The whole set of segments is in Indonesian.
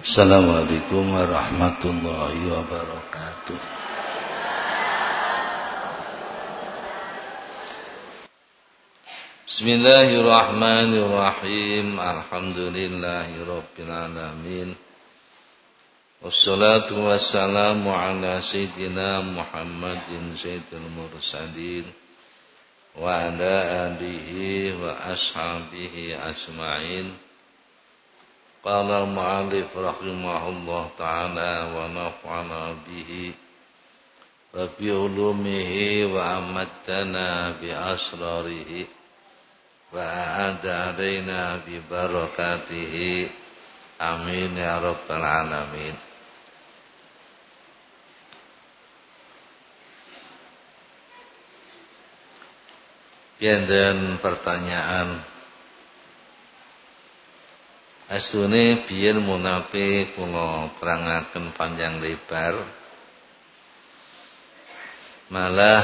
Assalamualaikum warahmatullahi wabarakatuh. Bismillahirrahmanirrahim. Alhamdulillahirabbil alamin. Wassalatu wassalamu ala sayyidina Muhammadin sayyidil mursalin wa ala alihi wa ashabihi asma'in. قال المعلف رحمه الله تعالى ونفعنا به وبعلومه وأمدنا بأسراره وأعاد علينا ببركاته آمين يا رب العالمين Pian pertanyaan Astune biyen munape kula terangaken panjang lebar. Malah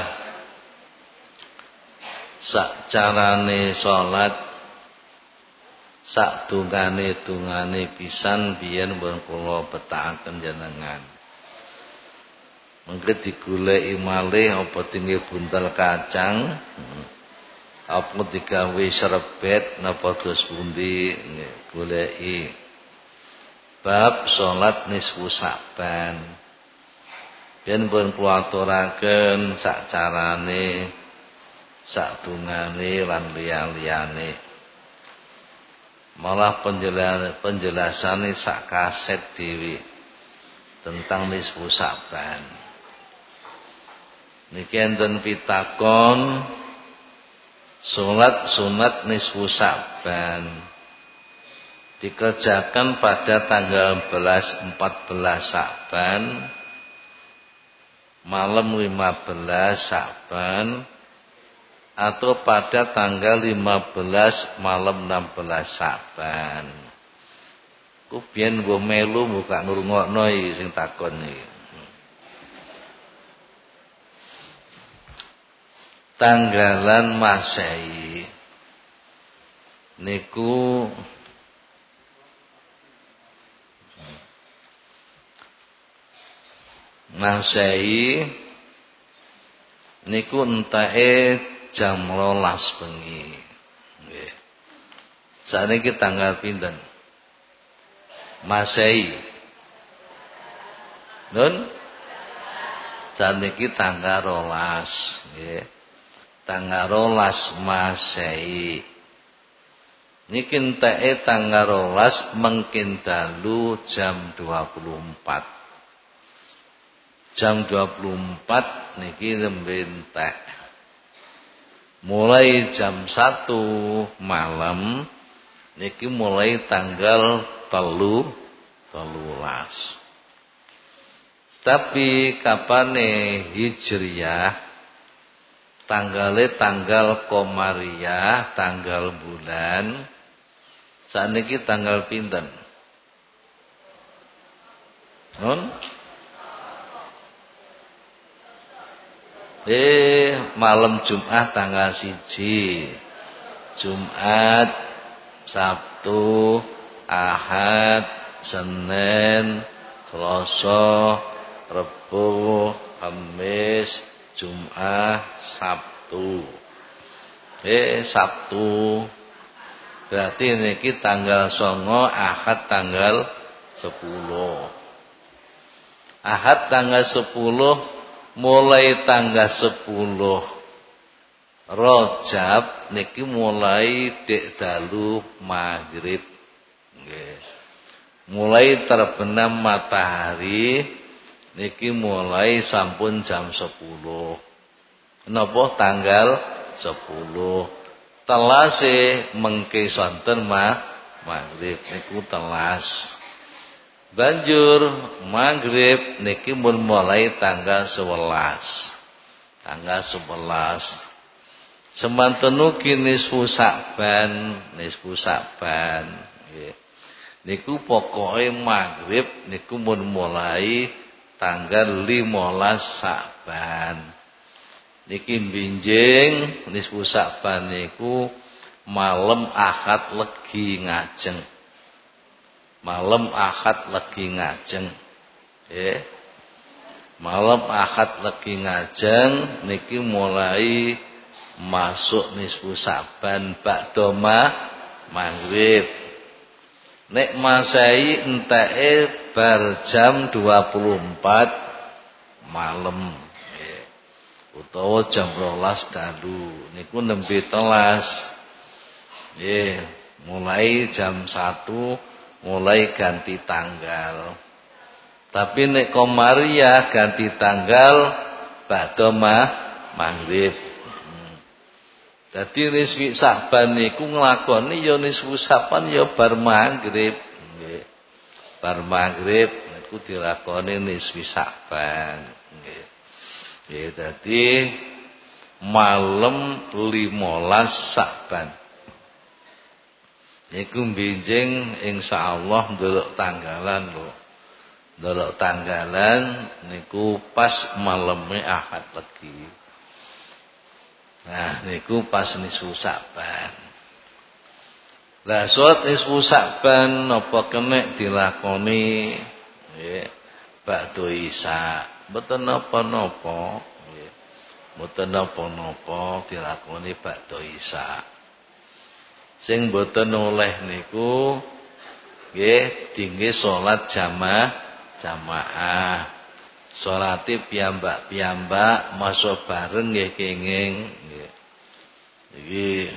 sak carane salat sak dungane dungane pisan biyen pun kula betakaken jenengan. Mengke digoleki malih apa tinggi buntel kacang. Hmm apa digawe serebet napa dos pundi? Goleki. Bab salat nisfu saban. Yen pun kula aturaken sak carane sak dungane lan liya-liyane. Malah penjelasan penjelasane sak kaset dhewe tentang nisfu saban. Niki enten pitakon Salat sunat nisfu Sa'ban dikerjakan pada tanggal 14 Sa'ban malam 15 Sa'ban atau pada tanggal 15 malam 16 Sa'ban. Ku biyen nggo melu buka ngrungokno iki sing takon iki. Tanggalan Masehi. Niku Masehi niku entahe jam 12 bengi. Nggih. Sakniki tanggal pinten? Masehi. Nun? Saniki tanggal rolas. Nggih tanggal rolas Masehi. Niki enteke tanggal rolas mungkin dalu jam 24 jam 24 niki nembe entek. Mulai jam 1 malam niki mulai tanggal telu telulas. Tapi kapane hijriyah tanggale tanggal komariah, tanggal bulan. Sakniki tanggal pinten? Nun? Eh, malam Jumat tanggal siji. Jumat, Sabtu, Ahad, Senin, Selasa, Rebo, Kamis, Jumat, Sabtu. Eh Sabtu. Berarti niki tanggal songo, Ahad tanggal 10. Ahad tanggal 10 mulai tanggal 10 Rojab niki mulai dek dalu maghrib. Mulai terbenam matahari niki mulai sampun jam 10 napa? Tanggal 10 telase mengke sonten mah maghrib niku telas. Banjur maghrib niki mun mulai tanggal 11 tanggal 11 semanten ugi nisfu Sa'ban nisfu Sa'ban nggih. Niku pokoke maghrib niku mun mulai tanggal 15 Sa'ban. Niki binjing nisfu Sa'ban niku malam Ahad legi ngajeng. malam Ahad lagi ngajeng. Nggih. Malam Ahad lagi ngajeng niki mulai masuk nisfu Saban ba'da maghrib. Nek Masehi enteke bar jam 24 malam. Utawa jam 12 dalu. Niku nembe telas. Nggih. Mulai jam 1 mulai ganti tanggal. Tapi nek komaria ganti tanggal badha maghrib. hmm. Dadi nisfi Saban niku nglakoni ya nisfu Saban ya bar maghrib nggih. Bar maghrib niku dilakoni nisfi Saban nggih. Ya dadi malam 15 Saban. Iku benjing insyaallah ndelok tanggalan lho. Ndelok tanggalan niku pas maleme Ahad lagi. Nah niku pas nisu Saban. Lah salat nisfu Saban napa kenek dilakoni nggih bakdo Isa. Mboten napa-napa nggih. Mboten napa-napa dilakoni bakda Isa. Sing mboten oleh niku nggih dingge salat jamaah jamaah. Salate piyambak-piyambak masuk bareng nggih kenging nggih. Iki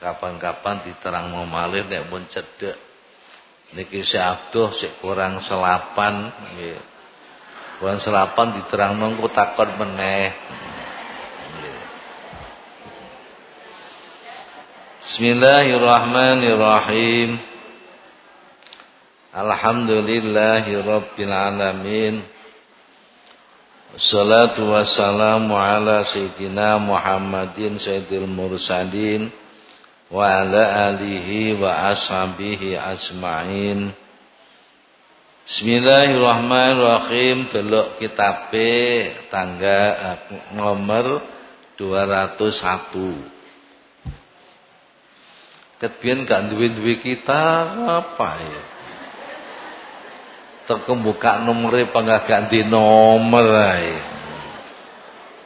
kapan-kapan diterang malih nek pun cedhek. Niki si Abduh sik kurang selapan nggih. Bulan selapan diterang nunggu takon meneh. Bismillahirrahmanirrahim. Alhamdulillahirabbil alamin. Wassalatu wassalamu ala sayyidina Muhammadin sayyidil mursalin wa ala alihi wa ashabihi asma'in. Bismillahirrahmanirrahim. Delok kitabe tangga nomor 201 Ketbian gak duwe-duwe kita apa ya Terkembuka nomore panggah ganti nomor ae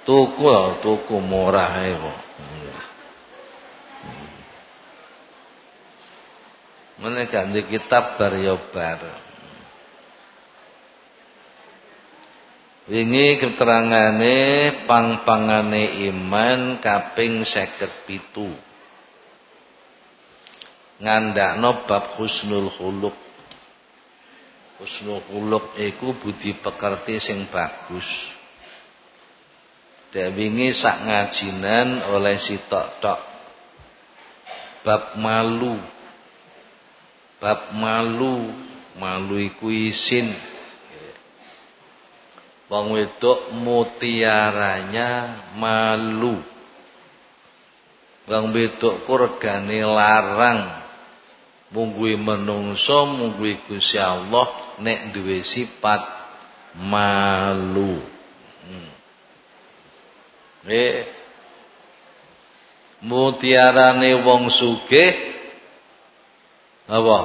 Tuku tuku murah ae kok Mana ganti kitab bar ya bar Wingi keterangane pang-pangane iman kaping 57. Ngandakno bab husnul khuluq. Husnul khuluq iku budi pekerti sing bagus. Dek wingi sak ngajinan oleh si tok-tok. Bab malu. Bab malu, malu iku isin Wong wedok mutiaranya malu. Wong wedok regane larang. Mungguhi menungso, mungguhi Gusti Allah nek duwe sifat malu. Hmm. Eh mutiarane wong sugih apa?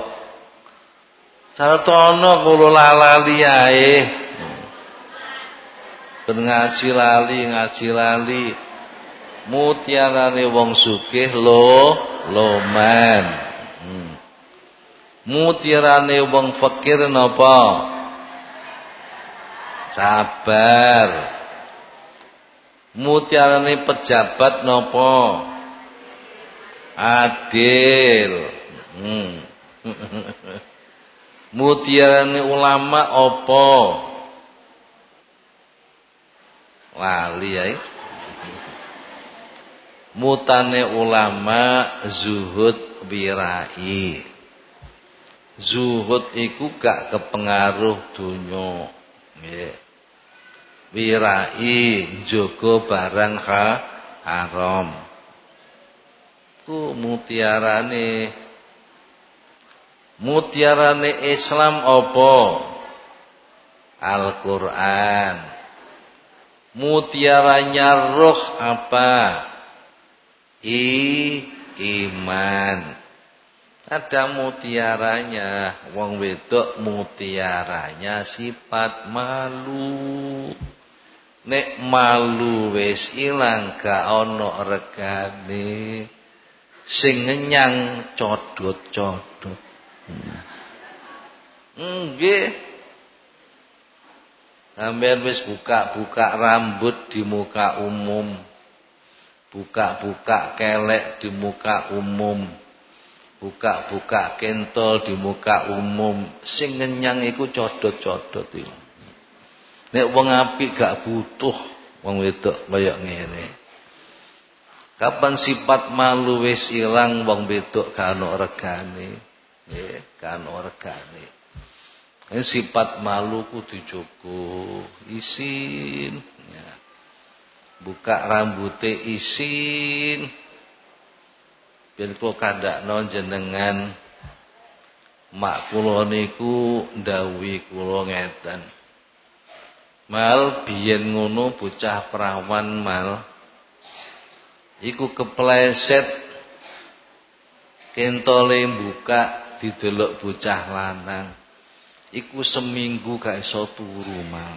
Saratono kula lalali ae. Ben ngaji lali, ngaji lali. Mutiarane wong sugih lo loman. Mutiarane wong fakir napa? Sabar. Mutiarane pejabat napa? Adil. Hmm. Ulama apa? lali ya mutane ulama zuhud wirai zuhud iku gak kepengaruh dunya nggih. Wirai njogo barang ha haram. Ku mutiarane mutiarane Islam apa? Al-Qur'an. Mutiaranya roh apa? I iman. Ada mutiaranya, wong wedok mutiaranya sifat malu. Nek malu wis ilang gak ana regane. Sing ngenyang codot-codot. Nggih. Sampeyan wis buka-buka rambut di muka umum. Buka-buka kelek di muka umum buka-buka kentol di muka umum. Sing ngenyang iku codot-codot iki nek wong apik gak butuh wong wedok kaya ngene. Kapan sifat malu wis ilang wong wedok gak ono regane? Nggih gak ono regane. Ini sifat malu kudu dijogo isin. Ya. buka rambute isin Yen kula kandakno jenengan mak kula niku ndhawuhi kula ngeten. Mal biyen ngono bocah perawan mal iku kepleset kentole buka didelok bocah lanang. Iku seminggu gak iso turu mal.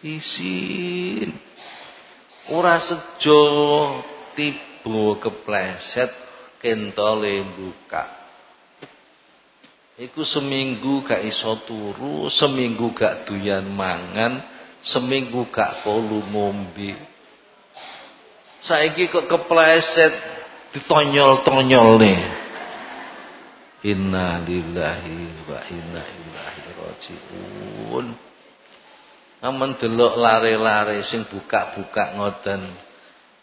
Isin. Ora sejo tiba kepleset kentole buka. Iku seminggu gak iso turu, seminggu gak duyan mangan, seminggu gak kolu ngombe. Saiki kok kepleset ditonyol-tonyol nih. Inna lillahi wa inna ilaihi rajiun. Aman delok lare-lare sing buka-buka ngoten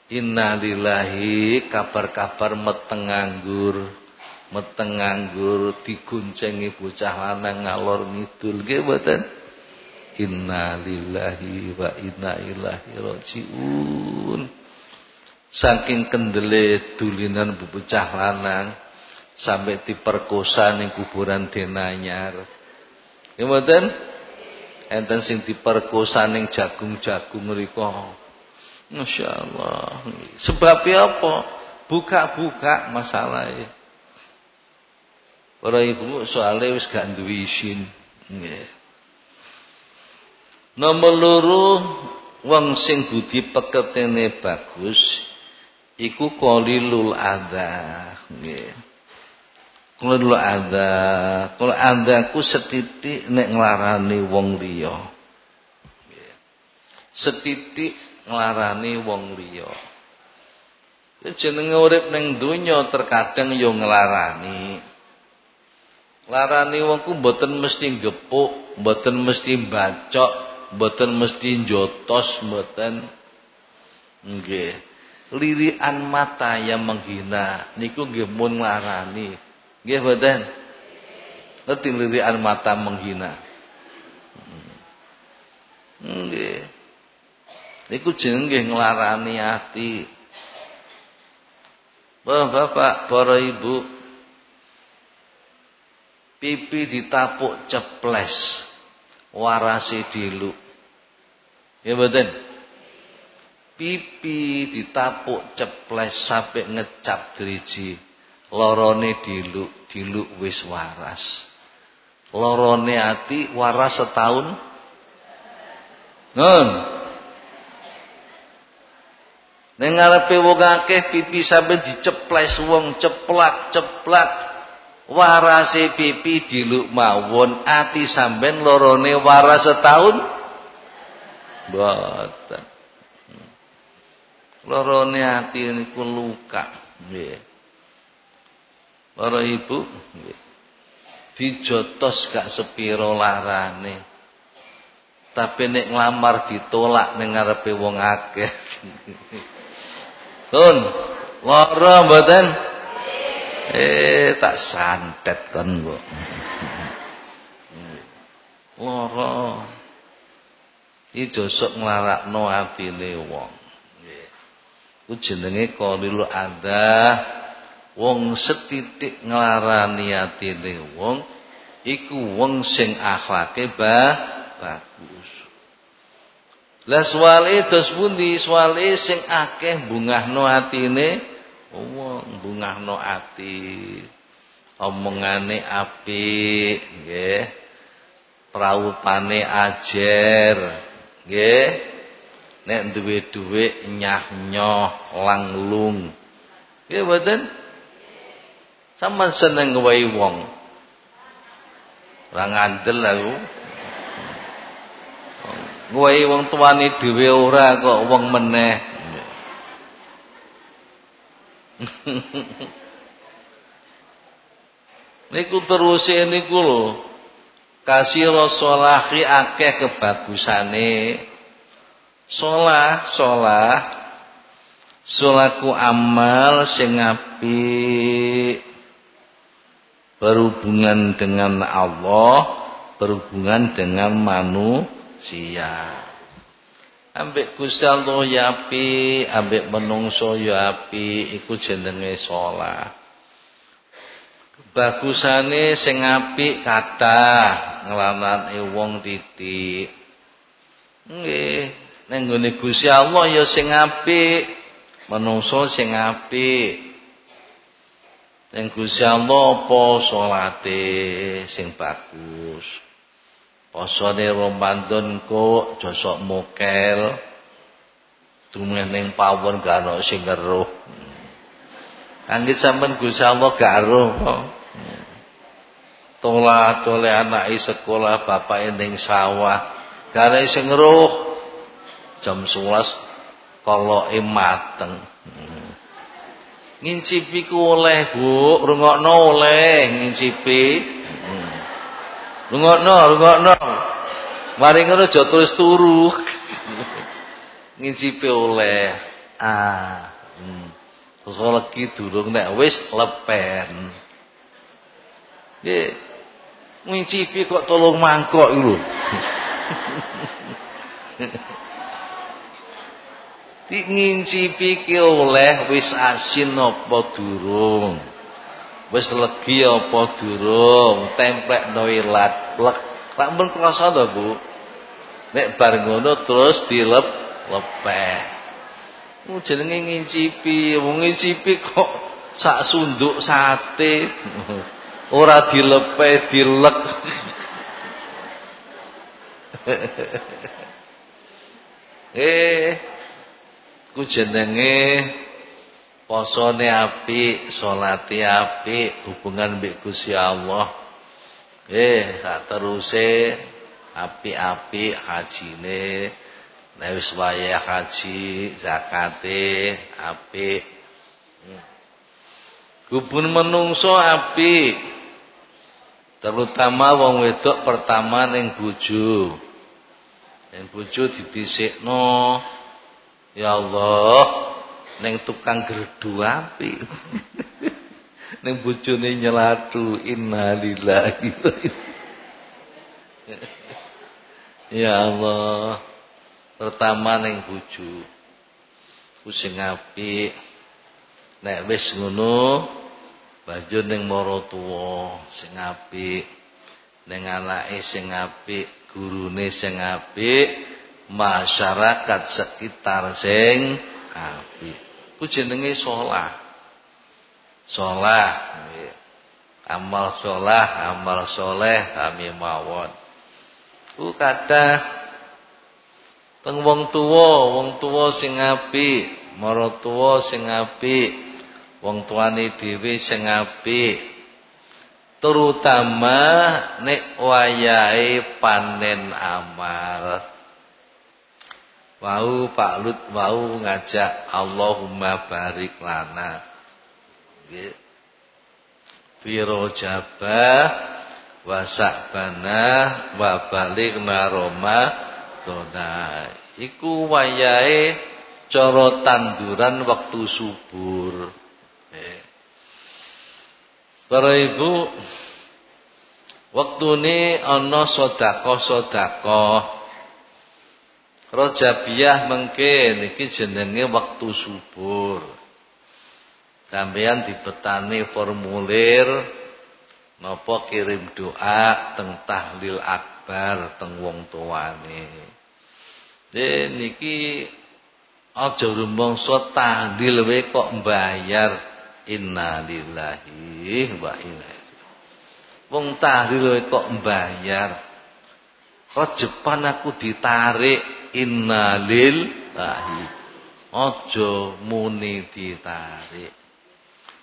Innalillahi kabar-kabar meteng nganggur meteng diguncengi bocah lanang ngalor ngidul nggih mboten Innalillahi wa inna ilaihi rajiun Saking kendele dulinan bocah lanang sampai diperkosa ning kuburan denanyar. Nggih mboten? Enten sing diperkosa ning jagung-jagung mriku Masya Allah. Sebabnya apa? Buka-buka masalah ya. Para ibu soalnya wis gak duwe isin. Nggih. Nomor loro wong sing budi peketene bagus iku qalilul adza. Nggih. Qalilul adza. Kalau adza ku setitik nek nglarani wong liya. Setitik nglarani wong liya. Ya jenenge urip ning donya terkadang yo nglarani. Larani wong ku mboten mesti gepuk, mboten mesti bacok, mboten mesti jotos, mboten. Nggih. Lirian mata yang menghina niku nggih mun nglarani. Nggih mboten? Ngerti lirian mata menghina. Nggih. Niku jenenge nglarani ati. Bapak, para ibu, pipi ditapuk ceples, warasi diluk. Ya betul. Pipi ditapuk ceples sampai ngecap driji. Lorone diluk, diluk wis waras. Lorone ati waras setahun. Nun. Ning ngarepe wong akeh pipi sampe diceples wong ceplak-ceplak. Warase pipi diluk mawon, ati sampean lorone waras setahun. Mboten. Lorone ati niku luka, nggih. Para ibu, nggih. Dijotos gak sepiro larane. Tapi nek nglamar ditolak ning ngarepe wong akeh. Sun, lara mboten? Eh, tak santet kan kok. Lara. Iki josok nglarakno atine wong. Ku jenenge qalil ada wong setitik nglarani atine wong iku wong sing akhlake bah bagus. Lah swale dos pundi? Swale sing akeh bungahno atine? Wong, bungahno ati. omongane apik nggih. Praupane ajer nggih. Nek duwe dhuwit nyah nyoh langlung. Nggih mboten? Sama seneng ngwehi wong. Ora ngandel aku ngwehi wong tuane dhewe ora kok wong meneh Niku teruse niku lho. Kasih rasolahi akeh kebagusane. Solah, solah. Solaku amal sing apik. Berhubungan dengan Allah, berhubungan dengan manusia. Ambek Gusti Allah ya apik, ambek menungso ya apik, iku jenenge salat. bagusane sing apik kathah nglanane wong titik. Nggih ning gone Gusti Allah ya sing apik manungsa sing apik. Ning Gusti Allah apa salate sing bagus posone Ramadan kok josok mokel dumeneng pawon gak ono sing ngeruh Angge sampean Gusti Allah gak aruh Tola tole anake sekolah bapake ning sawah. Gare sing ngeruh jam 11 koloke mateng. Ngincipi ku oleh, Bu. Rungokno oleh ngincipi. Rungokno, rungokno. Mari ngono aja terus turu. Ngincipi oleh. Ah. Hmm. Terus lagi durung nek wis lepen. Nggih. Ngicipi kok tolong mangkok iku Di ngincipi ki oleh wis asin apa durung? Wis legi apa durung? Templek. Tak mun krasa to, Bu? Nek bar ngono terus dilep lepeh. Jenenge ngincipi, wong ngincipi kok sak sunduk sate. ora dilepe dilek eh ku jenenge posone apik salate apik hubungan mbek Gusti Allah. Eh sak teruse apik-apik hajine nek wis wayah haji zakate apik Gubun menungso apik terutama wong wedok pertama ning bojo. Ning bojo didhisikno ya Allah ning tukang gerdu api. Ning bojone nyelatu innalillahi ya Allah pertama ning bojo. Pusing api. Nek wis ngono banjur ning maratuwa sing apik anake sing apik gurune sing apik masyarakat sekitar sing apik ku jenenge salah salah amal salah amal soleh kami mawon. Ku kata teng wong wong tuwa sing apik maratuwa sing apik wong tuane dhewe sing apik. Terutama nek wayahe panen amal wau Pak Lut wau ngajak Allahumma barik lana. Nggih. Biro jabah wa sa'bana wa balighna Roma dona. Iku wayahe cara tanduran waktu subur. Para ibu ini ana sedekah-sedekah Rajabiyah mungkin iki jenenge waktu subur. Sampeyan dibetani formulir napa kirim doa teng tahlil akbar teng wong tuane. niki aja rumangsa tahlil wae kok mbayar Inna lillahi wa inna Wong tahlil kok mbayar. Rejepan aku ditarik innalillahi. Aja muni ditarik.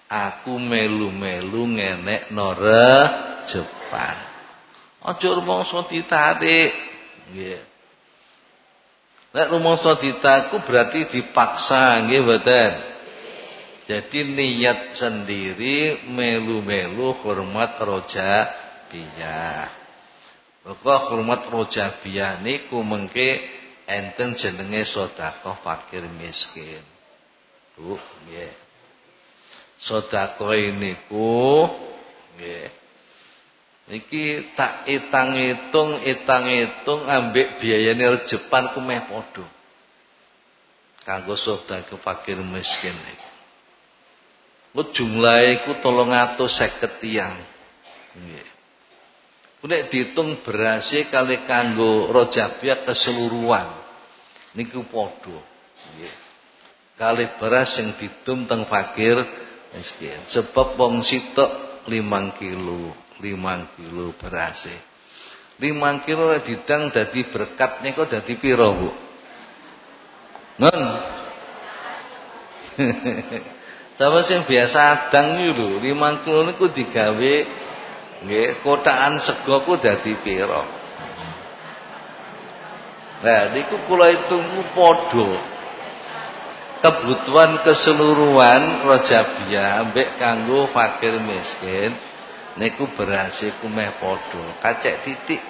Aku melu-melu ngenek nore Jepang. Aja rumangsa ditarik. Nggih. Nek rumangsa ditaku berarti dipaksa nggih mboten. Jadi niat sendiri melu-melu hormat roja biyah. Pokok hormat roja biyah niku mengke enten jenenge sedekah fakir miskin. Bu, nggih. Sedekah niku nggih. Niki tak itang-itung, itang-itung ambek biayane rejepan ku meh padha. Kanggo sedekah fakir miskin niku. Ku jumlahe iku 350 tiyang. Nggih. Nek dihitung berase kali kanggo rojabiah keseluruhan niku. Nggih. Kali beras yang didum teng fakir miskin. Sebab wong sitok 5 kilo, 5 kilo berase. 5 kilo didang dadi berkat niku dadi pira, Bu? Ngon. Sama sing biasa adang iki lho, 5 kilo niku digawe nggih kotakan sego ku dadi pira. Nah, niku kula hitung padha. Kebutuhan keseluruhan rojabia ambek kanggo fakir miskin niku berhasil kumeh podo kacek titik.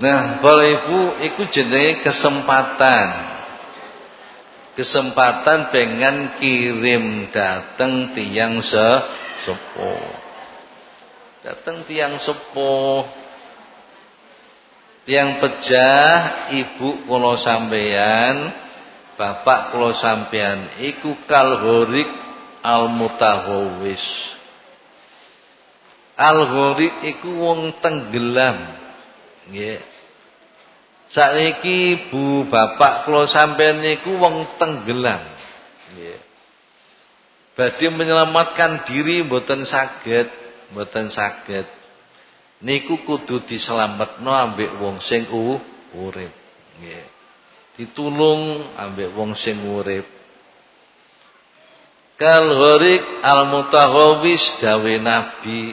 Nah kalau ibu iku jenenge kesempatan. Kesempatan pengen kirim dateng tiang se sepuh dateng tiang sepuh Tiang pejah ibu kula sampeyan, bapak kula sampeyan iku kalhorik al-mutahawis. Al-ghorik iku wong tenggelam. Nggih. Saiki ibu bapak kula sampeyan niku wong tenggelam. Nggih. Badhe menyelamatkan diri mboten saged, mboten saged. Niku kudu diselametno ambek wong sing urip. Nggih. Ditulung ambek wong sing urip. Kal gharik al mutaghawis dawe nabi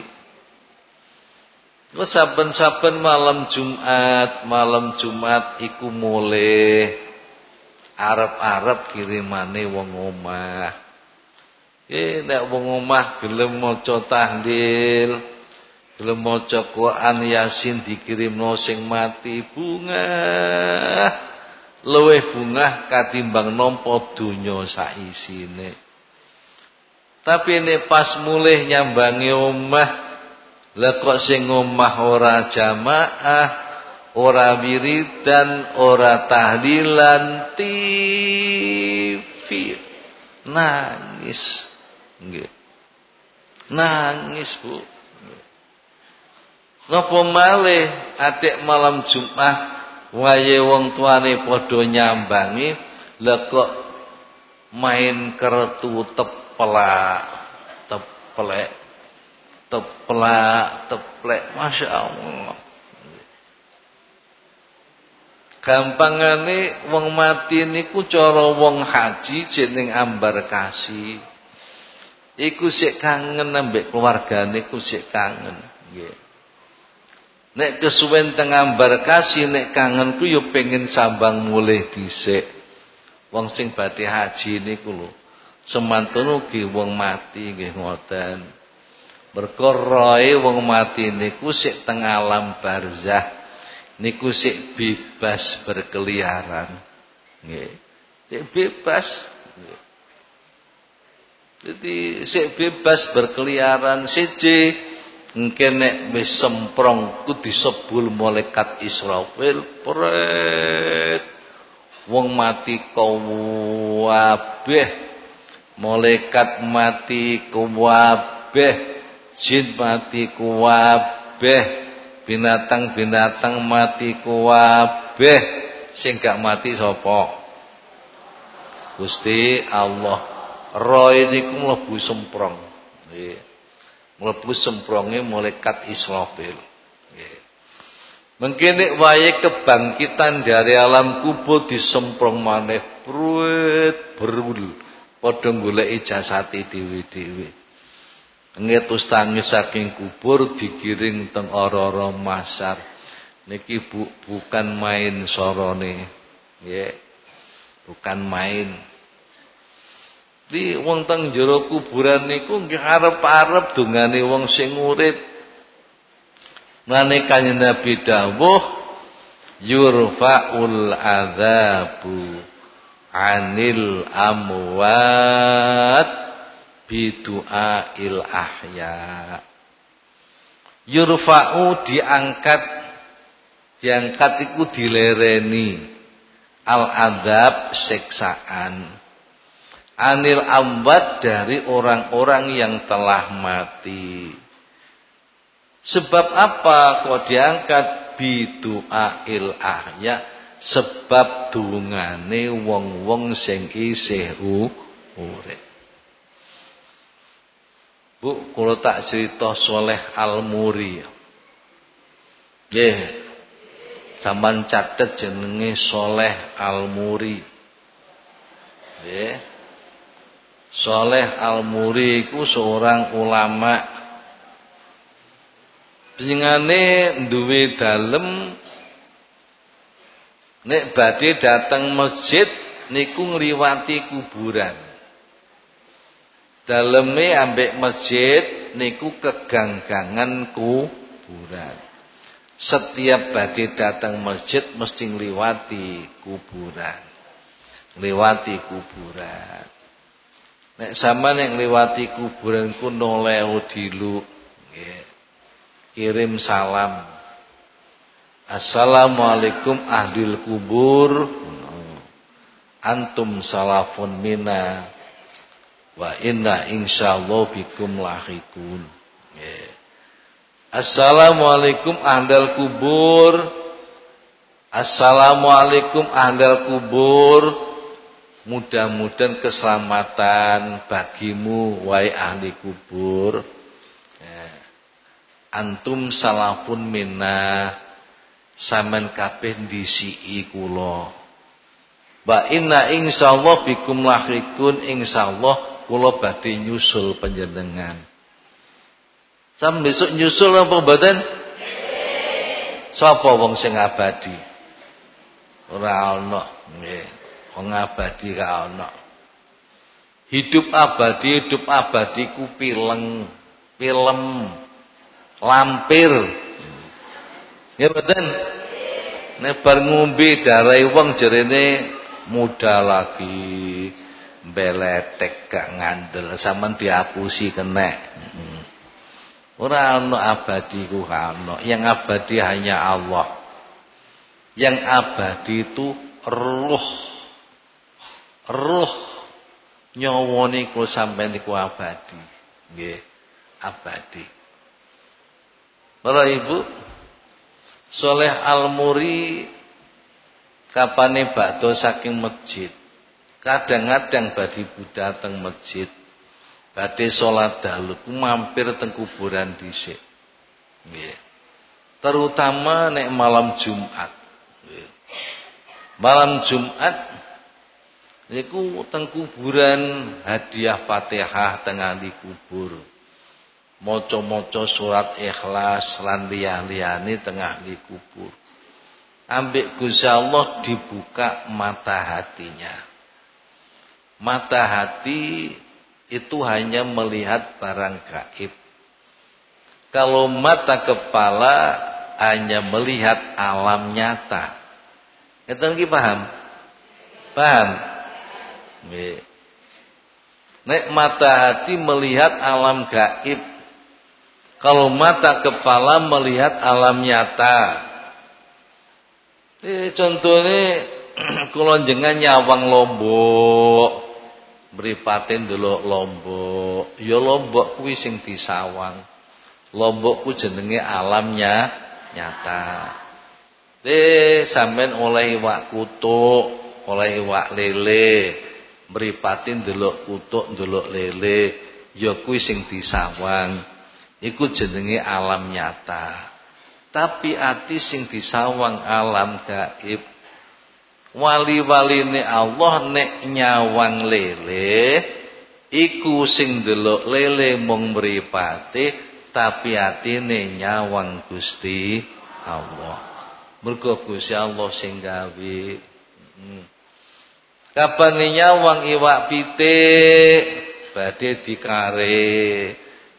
saben-saben malam Jumat, malam Jumat iku mulai arep-arep kirimane wong omah. Eh nek wong omah gelem maca tahlil, Gelem maca Quran Yasin dikirimno sing mati bunga. Luwih bunga katimbang nampa donya saisine. Tapi nek pas mulih nyambangi omah, lha kok sing omah ora jamaah, ora wiridan, ora tahlilan, TV. Nangis. Nggih. Nangis, Bu. Napa malih adik malam Jumat waye wong tuane padha nyambangi lha kok main kertu teplak teplek teplak teplek Masya Allah gampangane wong mati niku cara wong haji jeneng ambarkasi iku sik kangen ambek keluargane iku sik kangen nggih Nek kesuwen tengah berkasi nek kangenku yo pengen sambang mulih dhisik. Wong sing badhe haji niku lho. Semantun ugi wong mati nggih ngoten. Mergo wong mati niku sik teng alam barzah. Niku sik bebas berkeliaran. Nggih. Bebas. Jadi sik bebas berkeliaran siji Engke nek wis semprong ku disebul malaikat Israfil pret. Wong mati kabeh. Malaikat mati kabeh. Jin mati kabeh. Binatang-binatang mati kabeh. Sing gak mati sapa? Gusti Allah. Roh niku mlebu semprong. Nggih. mlebu sempronge malaikat Israfil. Nggih. Mungkin wayahe kebangkitan dari alam kubur disemprong maneh pruit berul padha goleki jasate dhewe-dhewe. Ngetus tangis saking kubur digiring teng ora-ora masar. Niki bu, bukan main sorone. Bukan main. Di wong teng jero kuburan niku nggih arep-arep dongane wong sing urip. Kanjeng Nabi dawuh yurfa'ul adzabu anil amwat bidu'ail ahya. Yurfa'u diangkat diangkat iku dilereni al adab seksaan anil ambat dari orang-orang yang telah mati. Sebab apa kok diangkat il ahya? Sebab dungane wong-wong sing isih urip. Bu, kalau tak cerita Soleh Al-Muri. Nggih. Sampeyan catet jenenge Soleh Al-Muri. Nggih. Soleh Al-Muri iku seorang ulama Pinjengane duwe dalem nek badhe dateng masjid niku ngliwati kuburan. Daleme ambek masjid niku keganggangan kuburan. Setiap badhe datang masjid mesti ngliwati kuburan. Ngliwati kuburan. Nek sama yang lewati kuburan ku noleu dilu. Kirim salam. Assalamualaikum ahlil kubur. Antum salafun mina. Wa inna insyaallah bikum lahikun. Assalamualaikum ahlal kubur. Assalamualaikum ahlal kubur. Mudah-mudahan keselamatan bagimu wahai ahli kubur. Ya. Antum salafun minna saman kabeh ndisi kula. Ba inna insyaallah bikum lahikun insyaallah kula badhe nyusul panjenengan. Sam besok nyusul apa mboten? Sapa wong sing abadi? Ora ana. Nggih. Wong abadi ka ana. Hidup abadi, hidup abadi ku pileng, film, lampir. Ya betul. Nek bar ngombe darai wong jerene muda lagi, beletek gak ngandel, sampean diapusi. Hmm. Ora ana abadi ku ana. Yang abadi hanya Allah. Yang abadi itu roh Roh nyawa niku sampeyan niku abadi. Nggih, abadi. Para Ibu, Soleh Al-Muri kapane bakdo saking masjid. Kadang-kadang badi Buddha teng masjid. Badhe salat dahulu ku mampir teng kuburan dhisik. Nggih. Terutama nek malam Jumat. Nggih. Malam Jumat Niku teng kuburan hadiah Fatihah tengah di kubur. Maca-maca surat Ikhlas lan liyane tengah di kubur. Ambek Gusti Allah dibuka mata hatinya. Mata hati itu hanya melihat barang gaib. Kalau mata kepala hanya melihat alam nyata. Itu paham? Paham? Nek mata hati melihat alam gaib. Kalau mata kepala melihat alam nyata. Eh, contohnya kalau jenengan nyawang lombok, mripatin dulu lombok. Ya lombok kuwi sing disawang. Lombok ku jenenge alamnya nyata. Eh sampean oleh iwak kutuk, oleh iwak lele, mripatin ndelok kutuk ndelok lele ya kuwi sing disawang Iku jenenge alam nyata. Tapi ati sing disawang alam gaib. Wali-waline Allah nek nyawang lele iku sing delok lele mung mripate tapi atine nyawang Gusti Allah. Mergo Gusti Allah sing gawe. Hmm. Kapan nyawang iwak pitik badhe dikare.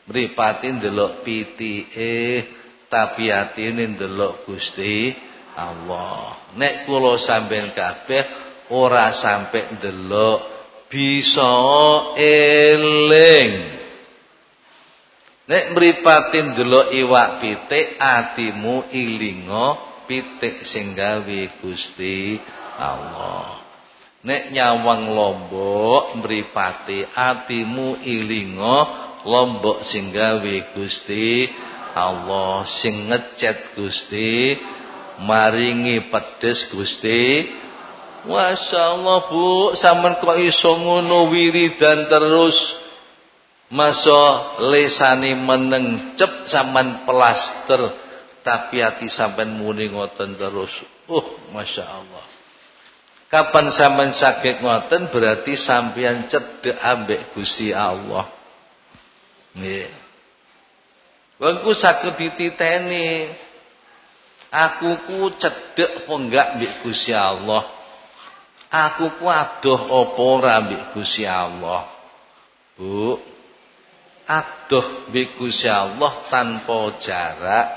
Mripate ndelok pitike tapi atine ndelok Gusti Allah. Nek kula sampean kabeh ora sampai ndelok bisa eling. Nek mripatin ndelok iwak pitik atimu ilinga pitik sing gawe Gusti Allah. Nek nyawang lombok mripate atimu ilinga lombok sing gawe Gusti Allah sing ngecet Gusti maringi pedes Gusti. Masya Allah bu Saman kok iso ngono wiridan terus? Masa lesani meneng cep saman plaster Tapi hati sampean muni ngoten terus. Uh Masya Allah Kapan sampean sakit ngoten berarti sampean cedek ambek Gusti Allah Nggih Wengku saged dititeni. Aku ku cedek apa enggak mbek Gusti Allah. Aku ku adoh apa ora mbek Gusti Allah. Bu. Adoh mbek Gusti Allah tanpa jarak,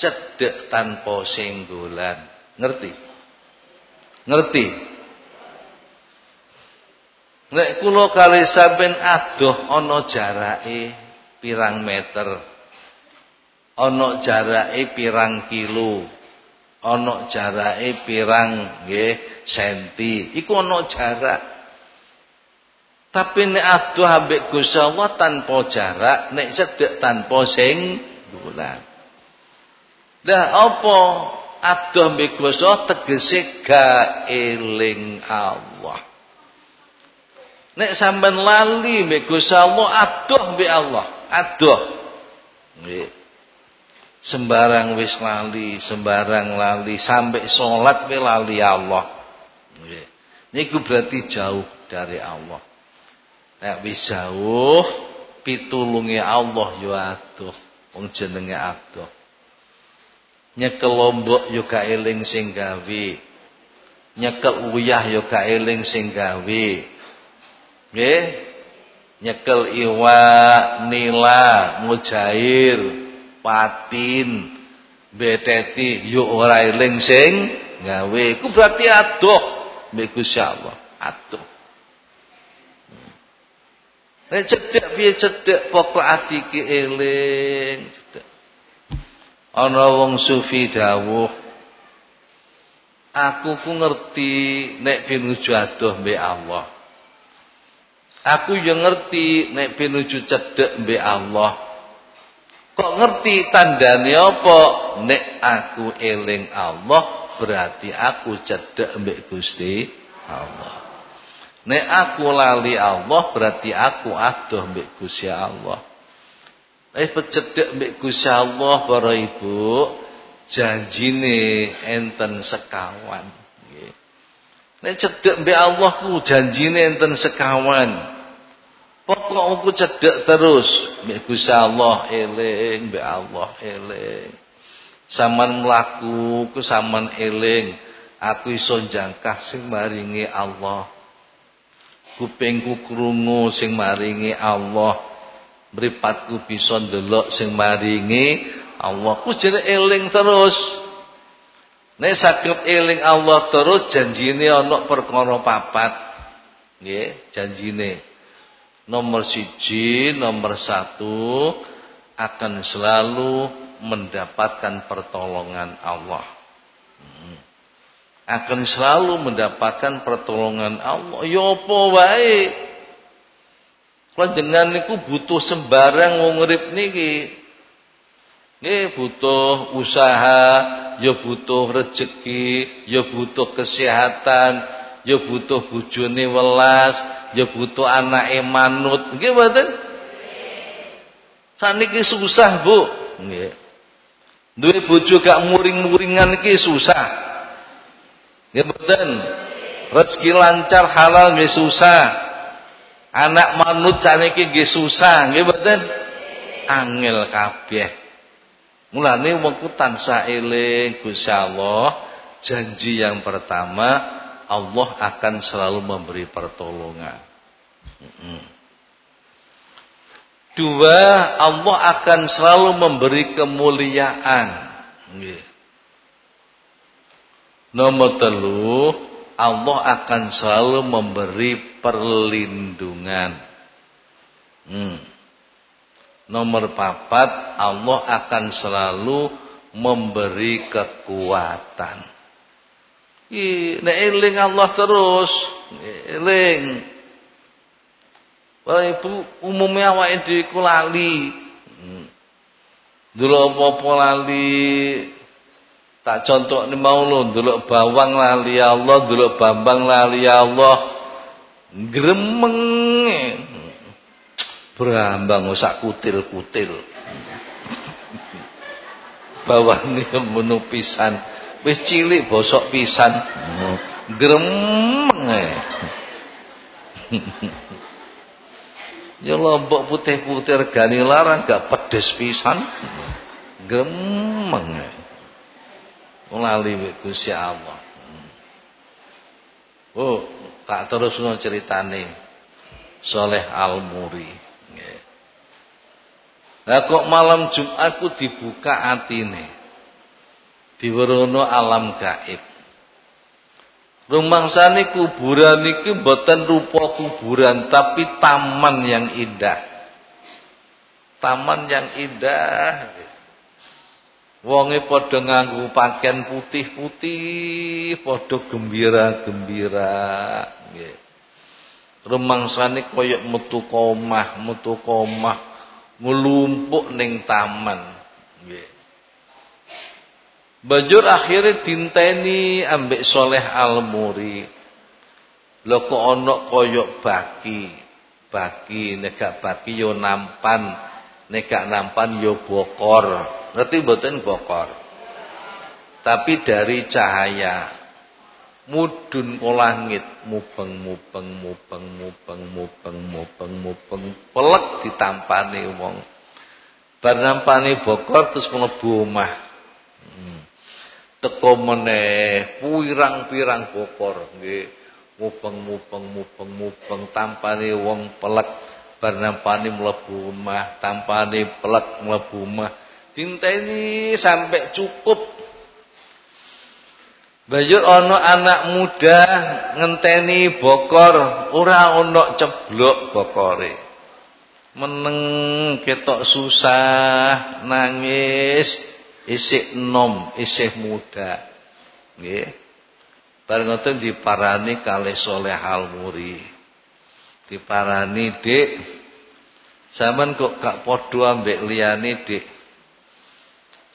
cedek tanpa senggolan. Ngerti? Ngerti? Nek kula kali sampean adoh ana jarake pirang meter ana jarake pirang kilo ana jarake pirang nggih senti iku ana jarak. Tapi nek aduh ambek Gusti Allah tanpa jarak nek cedek tanpa sing bulan lah apa aduh ambek Gusti Allah tegese ga eling Allah nek sampean lali ambek Gusti Allah aduh ambek Allah aduh nggih sembarang wis lali, sembarang lali, sampai sholat we lali Allah. Nggih. Niku berarti jauh dari Allah. Nek wis jauh, pitulunge Allah yo adoh, wong jenenge adoh. Nyekel lombok yo gak eling sing gawe. Nyekel uyah yo gak eling sing gawe. Nggih. Nyekel iwa, nila, mujair, patin beteti yo ora eling sing gawe. Ku berarti adoh mbek Gusti Allah. Adoh. Nek cedek piye cedek pokok ati ki eling cedek wong sufi dawuh aku ku ngerti nek pinuju adoh mbek Allah aku yo ngerti nek pinuju cedek mbek Allah Kok ngerti tandane apa? Nek aku eling Allah berarti aku cedek mbek Gusti Allah. Nek aku lali Allah berarti aku adoh mbek Gusti Allah. Eh pecedek mbek Gusti Allah para ibu, janjine enten sekawan. Nek cedek mbek Allah ku janjine enten sekawan. Pokok aku cedek terus mbek Gusti Allah eling, mbek Allah eling. Saman mlaku ku saman eling, aku iso jangkah sing maringi Allah. Kupingku krungu sing maringi Allah. Mripatku bisa ndelok sing maringi Allah. Ku jere eling terus. Nek saged eling Allah terus janjine ana perkara papat. Nggih, janjine nomor siji, nomor satu akan selalu mendapatkan pertolongan Allah. Hmm. Akan selalu mendapatkan pertolongan Allah. Ya apa wae. Panjenengan niku butuh sembarang wong niki. Nggih butuh usaha, ya butuh rezeki, ya butuh kesehatan, ya butuh bojone welas, ya butuh anake manut. Nggih mboten? Saniki susah, Bu. Nggih. Duwe bojo gak muring-muringan iki susah. Nggih mboten. Rezeki lancar halal nggih susah. Anak manut saniki nggih susah, nggih mboten. Angel kabeh. Mulane wong ku tansah eling Gusti Allah, janji yang pertama Allah akan selalu memberi pertolongan. Dua, Allah akan selalu memberi kemuliaan. Nomor telu, Allah akan selalu memberi perlindungan. Hmm. Nomor papat, Allah akan selalu memberi kekuatan. Nek eling Allah terus, eling. Bapak Ibu, umumnya awake dhewe ku lali. Hmm. Delok apa-apa lali. Tak contoh mau lho, delok bawang lali ya Allah, delok bambang lali ya Allah. Gremeng. Brambang sak kutil-kutil. Bawange menu pisan. Wis cilik bosok pisan. Gremeng. Ya lombok putih-putih regani larang gak pedes pisan. Gemeng. Lali Gusti Allah. Oh, tak terusno ceritane. Soleh Al-Muri. Nah kok malam Jumat ku dibuka atine. Diwerono alam gaib. Rumangsane kuburan iki mboten rupa kuburan tapi taman yang indah. Taman yang indah. Wonge padha nganggo pakaian putih-putih, padha gembira-gembira, nggih. Rumangsane kaya metu komah, metu nglumpuk ning taman. Banjur akhirnya dinteni ambek Soleh Al-Muri. Lho kok ana koyok baki. Baki nek gak baki yo nampan, nek gak nampan yo bokor. Ngerti mboten bokor? Tapi dari cahaya mudun ko langit mubeng mubeng mubeng mubeng mubeng mubeng mubeng. Pelek ditampani wong. Bar nampani bokor terus mlebu omah. Hmm. Teko meneh pirang-pirang bokor nggih. Mupeng-mupeng mupeng-mupeng tampane wong pelek. Bar nampani mlebu omah tampane pelek mlebu omah. Dinteni sampai cukup Banjur ana anak muda ngenteni bokor ora ana ceblok bokore. Meneng ketok susah nangis isih nom, isih muda. Nggih. Bareng ngoten diparani kalih Saleh Al-Muri. Diparani, Dik. Kok gak padha ambek liyane, Dik.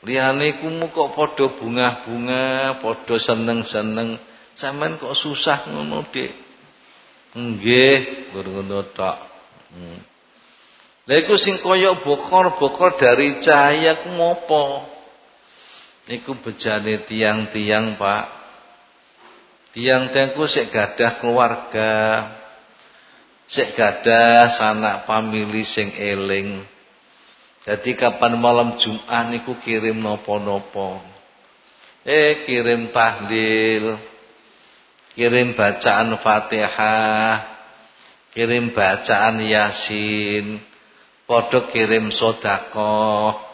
Liyane kumu kok padha bunga-bunga, padha seneng-seneng. Sampeyan kok susah ngono, Dik. Nggih, ngono tok. Hmm. Lha iku sing kaya bokor-bokor dari cahaya ku ngopo? Niku bejane tiang-tiang Pak. Tiang-tiangku sik gadah keluarga. Sik gadah sanak famili sing eling. Jadi kapan malam Jumat niku kirim nopo-nopo. Eh kirim tahlil. Kirim bacaan Fatihah. Kirim bacaan Yasin. Podok kirim sodakoh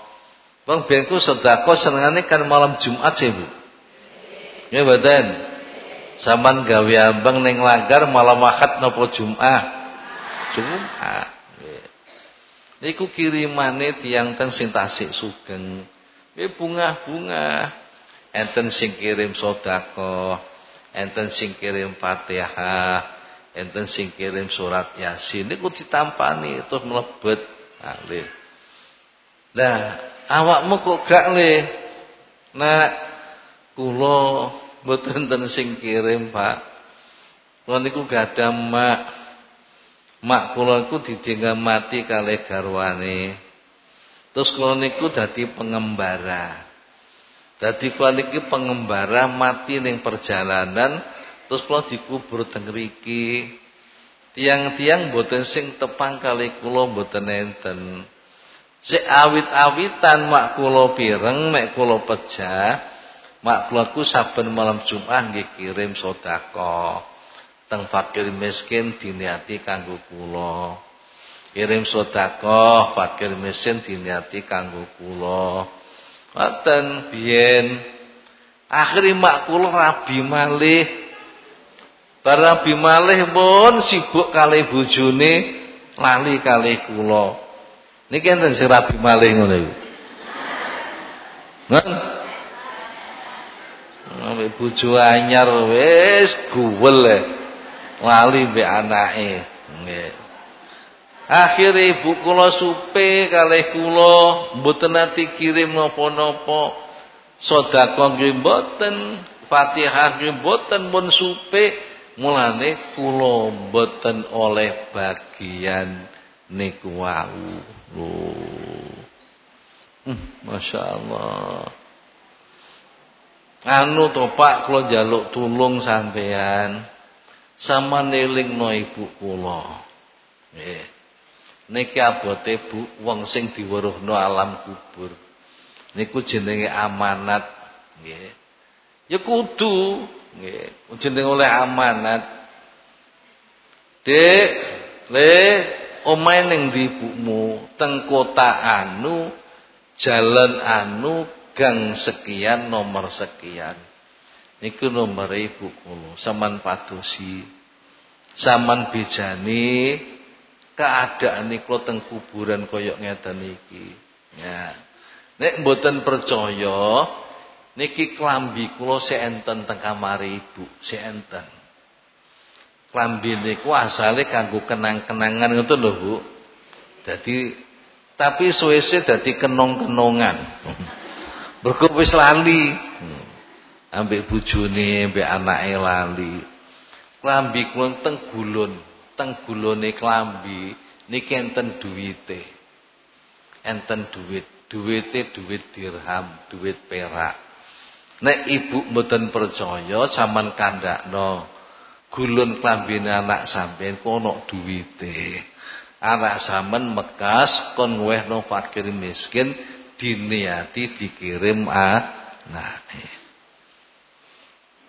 Bang benku sedekah senengane kan malam Jumat sih, Bu. Ya badan. Saman gawe ambang ning langgar malam Ahad napa Jumat? Jumat. Niku kirimane tiang ten sing tasik sugeng. Nggih bunga-bunga. Enten sing kirim sedekah, enten sing kirim Fatihah, enten sing kirim surat Yasin. Niku ditampani terus mlebet. Alih. Nah, awakmu kok gak le nak kula mboten ten sing kirim Pak kula niku gadah mak mak kula iku ditinggal mati kalih garwane Terus kula niku dadi pengembara. Dadi kula niki pengembara mati ning perjalanan terus kula dikubur teng mriki. Tiang-tiang boten sing tepang kali kula boten enten. Sik awit-awitan mak kula pireng nek kula pejah mak kulaku saben malam Jumat nggih kirim sedekah teng fakir miskin diniati kanggo kula. Kirim sedekah fakir miskin diniati kanggo kula. Ngoten biyen akhire mak kula rabi malih. Bar rabi malih pun sibuk kali bojone lali kali kula. Niki enten sing rabi malih ngono iku. Ngoten. Ambek bojo anyar wis guwel e. Lali mbek anake. Nggih. Akhire ibu kula supe kalih kula mboten ati kirim napa-napa. Sedekah nggih mboten, Fatihah nggih mboten pun supe. Mulane kula mboten oleh bagian niku wau. Oh. Hmm, Masya Allah. Anu to Pak kula njaluk tulung sampean. Sama nelingno ibu kula. Nggih. Niki abote Bu wong sing diweruhno alam kubur. Niku jenenge amanat nggih. Ya kudu nggih, jenenge oleh amanat. Dek, Le, omahe ning ndi ibumu teng kota anu jalan anu gang sekian nomor sekian niku nomor ibu kula saman padosi saman bejani keadaan niku teng kuburan koyok ngeten iki ya nek mboten percaya niki klambi kula seenten teng kamar ibu seenten Klambi niku asale kanggo kenang-kenangan ngoten lho, Bu. Dadi tapi suwese dadi kenong-kenongan. Mergo wis lali. Ambek bojone, ambek anake lali. Klambi kuwi teng gulun, teng gulone klambi niki enten duwite. Enten duwit, duwite duwit dirham, duwit perak. Nek ibu mboten percaya sampean kandakno gulun klambine anak sampean kono duwite. Anak sampean mekas kon ngwehno fakir miskin diniati dikirim anake.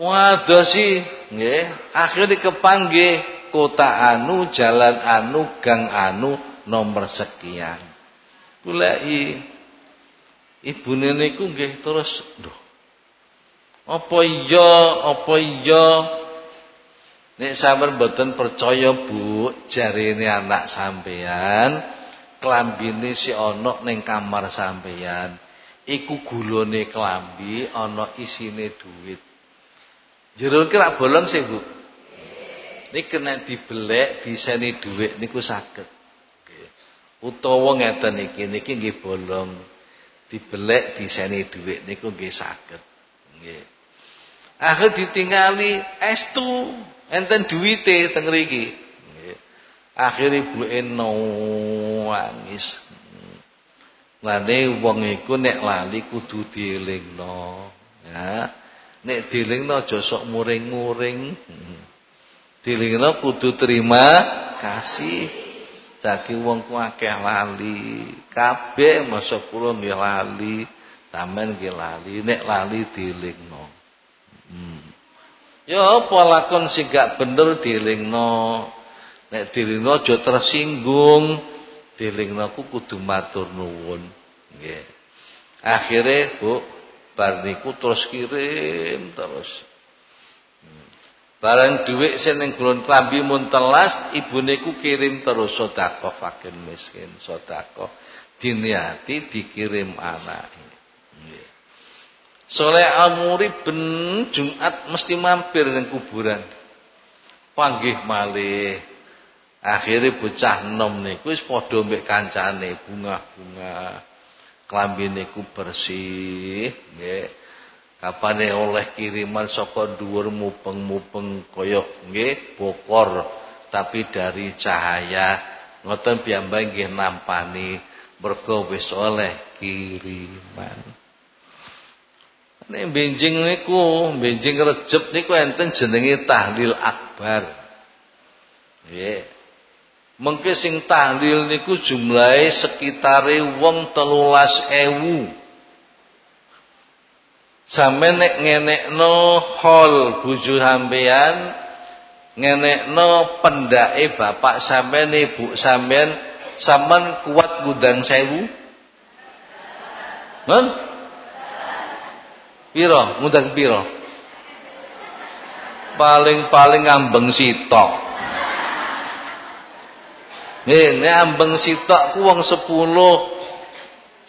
Wadosi nggih, akhire kepanggih kota anu, jalan anu, gang anu nomor sekian. Goleki ibune niku nggih terus, duh. Apa iya, apa iya Nek sampean mboten percaya Bu, jarine anak sampean klambine si ana ning kamar sampean. Iku gulone klambi ana isine duit. Jero ki bolong sih, Bu. Niki nek dibelek diseni dhuwit niku saged. Utawa ngeten iki, niki nggih bolong. Dibelek diseni dhuwit niku nggih saged. Nggih. Akhir ditingali estu enten duwite teng mriki akhire ibuke nangis Lane wong iku nek lali kudu dielingno ya nek dielingno aja sok muring-muring dielingno kudu terima kasih Jaki wong ku akeh lali, kabeh masa kula nggih lali, sampean nggih lali, nek lali dielingno. Hmm. Ya apa lakon sing gak bener dielingno. Nek dielingno aja tersinggung. Dielingno ku kudu matur nuwun. Nggih. Akhire Bu bar niku terus kirim terus. Barang dhuwit sing ning gulon klambi mun telas, ibune ku kirim terus sedekah fakir miskin, sedekah diniati dikirim anake. Nggih. Soleh Amuri ben Jumat mesti mampir ning kuburan. Panggih malih. Akhire bocah enom niku wis padha mbek kancane bunga-bunga. Klambine ku bersih, nggih. Kapane oleh kiriman saka dhuwur mupeng-mupeng kaya nggih bokor tapi dari cahaya ngoten piyambak nggih nampani Mergo wis oleh kiriman. Nek benjing niku, benjing Rejeb niku enten jenenge tahlil akbar. Nggih. Mengke sing tahlil niku jumlahe sekitare wong 13.000. Sampe nek ngenekno hol bojo sampean, ngenekno pendake bapak sampean, ibu sampean, sampean kuat gudang sewu? Nun? Piro? Ngundang piro? Paling-paling ambeng sitok. Nih, nek ambeng sitok ku wong 10.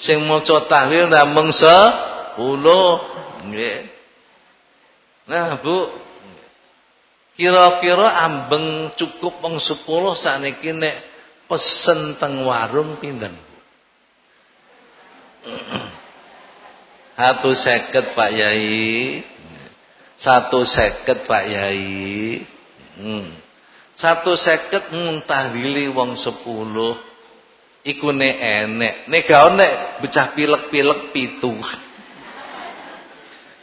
Sing maca tahlil namung 10. Nggih. Nah, Bu. Kira-kira ambeng cukup wong 10 sakniki nek pesen teng warung pinten? Satu seket Pak Yai. Satu seket Pak Yai. Hmm. Satu seket tahlili wong sepuluh. Iku ne enek. Nek gak nek becah pilek-pilek pitu.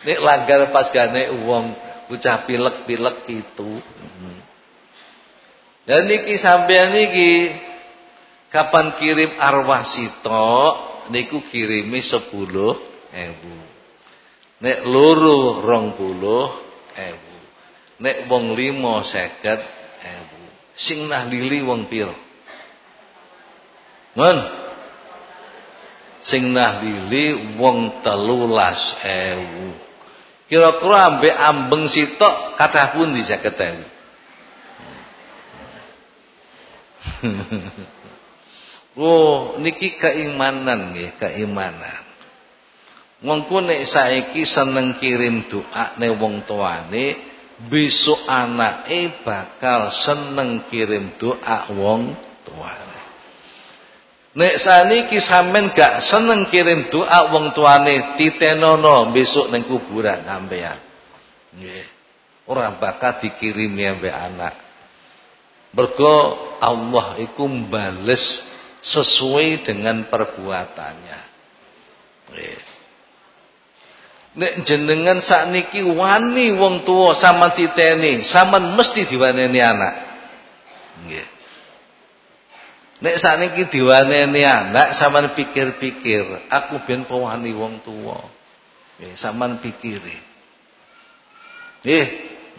Nek langgar pas gane wong becah pilek-pilek pitu. Hmm. Dan niki sampean niki kapan kirim arwah sitok niku kirimi sepuluh ewu. Nek loro rong puluh ewu. Nek wong limo seket ewu. Sing nahlili wong piro? Ngon. Sing nahlili wong telulas ewu. Kira-kira ambek ambeng sitok kathah pundi seket ewu? oh, niki keimanan nggih, keimanan. Wong nek saiki seneng kirim doa ne wong tuane, besok anake bakal seneng kirim doa wong tuane. Nek saniki sampean gak seneng kirim doa wong tuane, titenono besok ning kuburan sampean. Nggih. Ora bakal dikirimi ambek anak. Mergo Allah iku mbales sesuai dengan perbuatannya. Nggih. Nek jenengan sakniki wani wong tua sama titeni, sama mesti diwaneni anak. Nggih. Nek sakniki diwaneni anak, sampean pikir-pikir, aku ben pewani wong tua. Nggih, sampean pikiri. Nggih,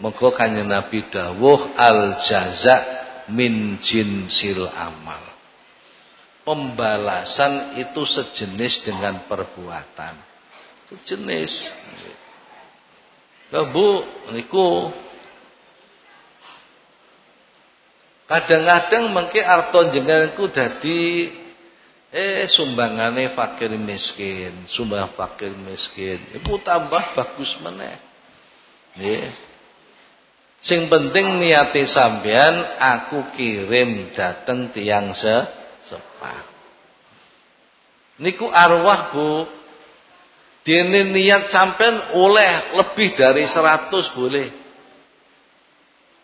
muga kanjeng Nabi dawuh al jaza min jinsil amal. Pembalasan itu sejenis dengan perbuatan jenis. Lah Bu, niku kadang-kadang mengke arto jenenganku dadi eh sumbangane fakir miskin, sumbang fakir miskin. Iku tambah bagus meneh. Nggih. Sing penting niati sampean aku kirim dateng tiang se sepah. Niku arwah Bu Dene niat sampean oleh lebih dari 100 boleh.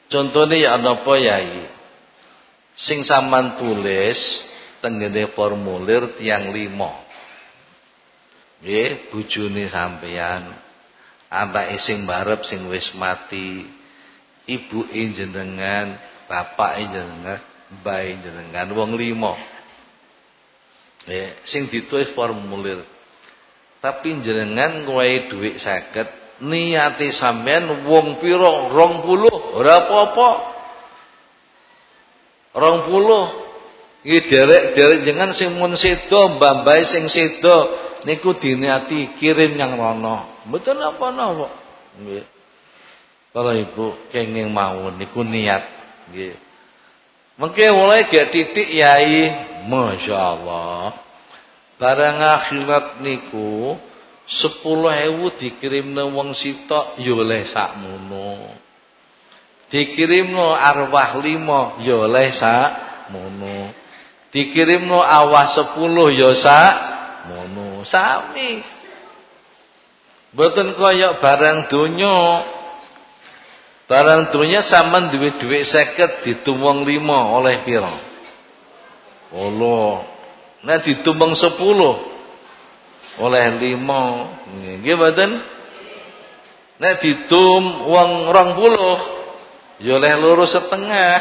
Contohnya ya apa yai? Sing sampean tulis tenggene formulir tiang limo. Nggih, bojone sampean, anake sing barep sing wis mati, ibu jenengan, bapak jenengan, bayi jenengan wong limo. Nggih, sing ditulis formulir tapi jenengan ngowahi dhuwit 50, niati sampean wong pira? 20, ora apa-apa. 20. Iki derek-derek jenengan sing mun sedo, mbambahe sing sedo niku diniati kirim yang rono. Mboten apa-apa. Nggih. Para ibu kenging mawon niku niat. Mengke mulai gak titik yai, masyaallah. Barang akhirat niku 10.000 dikirimno wong sitok ya oleh sakmono. Dikirimno arwah 5 ya oleh sakmono. Dikirimno awah 10 ya sakmono. Sami. Mboten kaya barang donya. Barang donya sampean duwe dhuwit 50 ditumwong 5 oleh pira? Allah Nek ditumbang 10 oleh 5. Nggih mboten? Nek ditum wong 20 ya oleh loro setengah.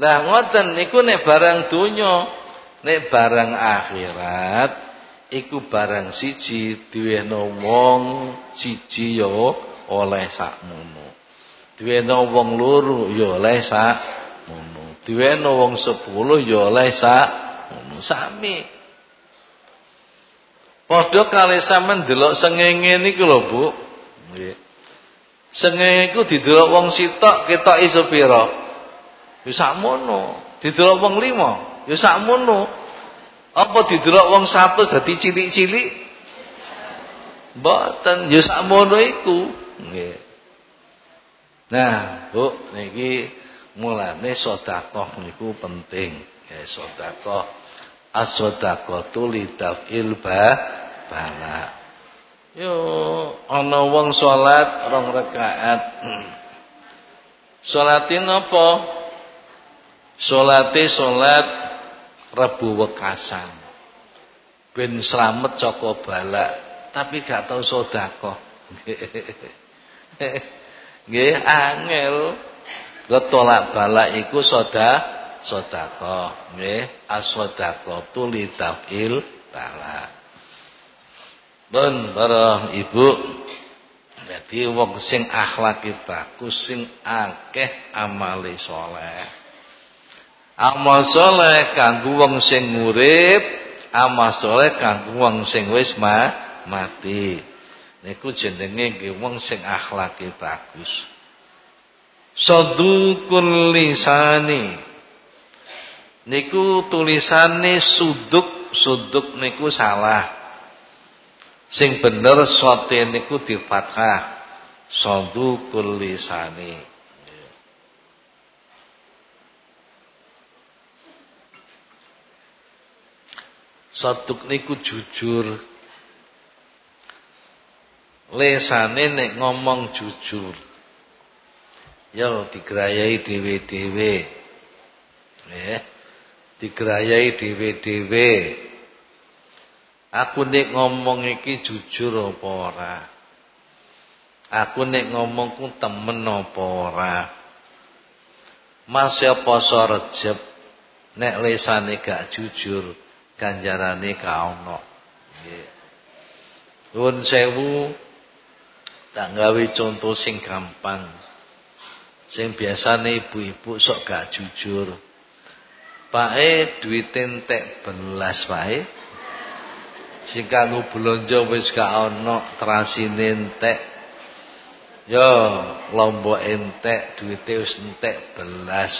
Lah ngoten niku nek barang donya, nek barang akhirat iku barang siji diwehno wong siji ya oleh sakmono. Diwehno wong loro ya oleh sakmono. Diwehno wong 10 ya oleh sakmono. Sami. Padha kali sampean delok sengenge niku lho, Bu. Nggih. Sengenge iku didelok wong sitok ketok iso pira? Ya sakmono. Didelok wong lima, ya sakmono. Apa didelok wong 100 dadi cilik-cilik? Mboten, ya sakmono iku. Nggih. Nah, Bu, niki mulane sedekah niku penting. Ya sedekah as-sadaqatu lidafil bala. Yo ana wong salat rong rakaat. Salatin apa? Salate salat Rebu Wekasan. Ben slamet saka balak, tapi gak tau sedekah. Nggih, angel. Getolak balak iku soda sedekah. Nggih, as-sadaqatu litafil balak. Bon, para ibu, Jadi wong sing akhlake bagus, sing akeh amale soleh. Amal soleh kanggo wong sing urip, amal soleh kanggo wong sing wis ma, mati. Niku jenenge nggih wong sing akhlake bagus. Sadukul lisani. Niku tulisane suduk, suduk niku salah. Sing bener sote niku di fathah. Sadukul lisani. Niku jujur. Lesane nek ngomong jujur. Ya digrayai dhewe-dhewe. Nggih. Digrayai dhewe-dhewe. Aku nek ngomong iki jujur apa ora? Aku nek ngomong ku temen apa ora? Mas ya poso Rejeb nek lesane gak jujur ganjarane ka ono. Nggih. Nuwun sewu tak gawe contoh sing gampang. Sing biasane ibu-ibu sok gak jujur. Pake duit entek belas wae. Sing kanggo blonjo wis gak ono, trasine entek. Yo, lombok entek, duite wis entek belas.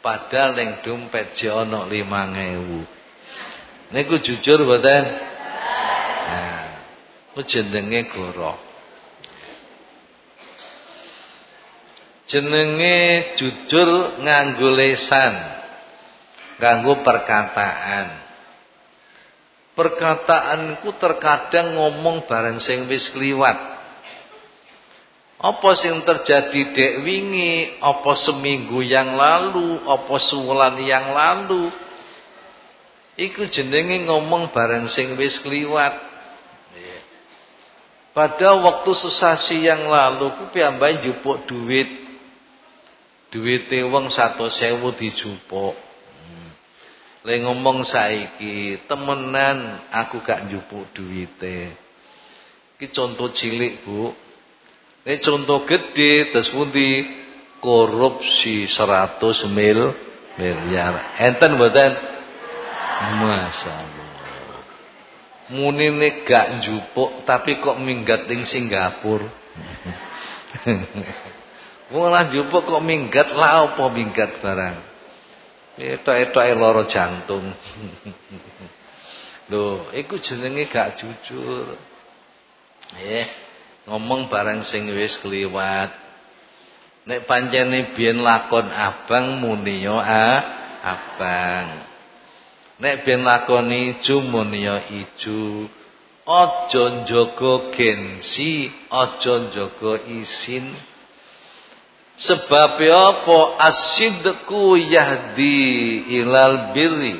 Padahal ning dompet je ono 5000. Niku jujur mboten? Nah, jenenge goro. Jenenge jujur nganggo lesan. Nganggo perkataan. Perkataanku terkadang ngomong bareng sing wis kliwat. Apa sing terjadi dek wingi, apa seminggu yang lalu, apa sebulan yang lalu, Iku jenenge ngomong bareng sing wis kliwat. Pada waktu sesasi yang lalu ku piyambake njupuk duit. Duwite wong 100.000 dijupuk. Le ngomong saiki, temenan aku gak njupuk duwite. Iki contoh cilik, Bu. Ini contoh gede terus pundi korupsi 100 mil miliar. Enten mboten? Masya Allah. Munine gak njupuk tapi kok minggat ning Singapura. Wong ora njupuk kok minggat lah minggat barang. Etok-etoke lara jantung. Lho, iku jenenge gak jujur. Eh, ngomong barang sing wis kliwat. Nek pancene biyen lakon abang muni yo ah, abang. Nek ben lakoni ijo mun ya ijo. Aja njaga gensi, aja njaga isin. Sebab apa asidku yahdi ilal birri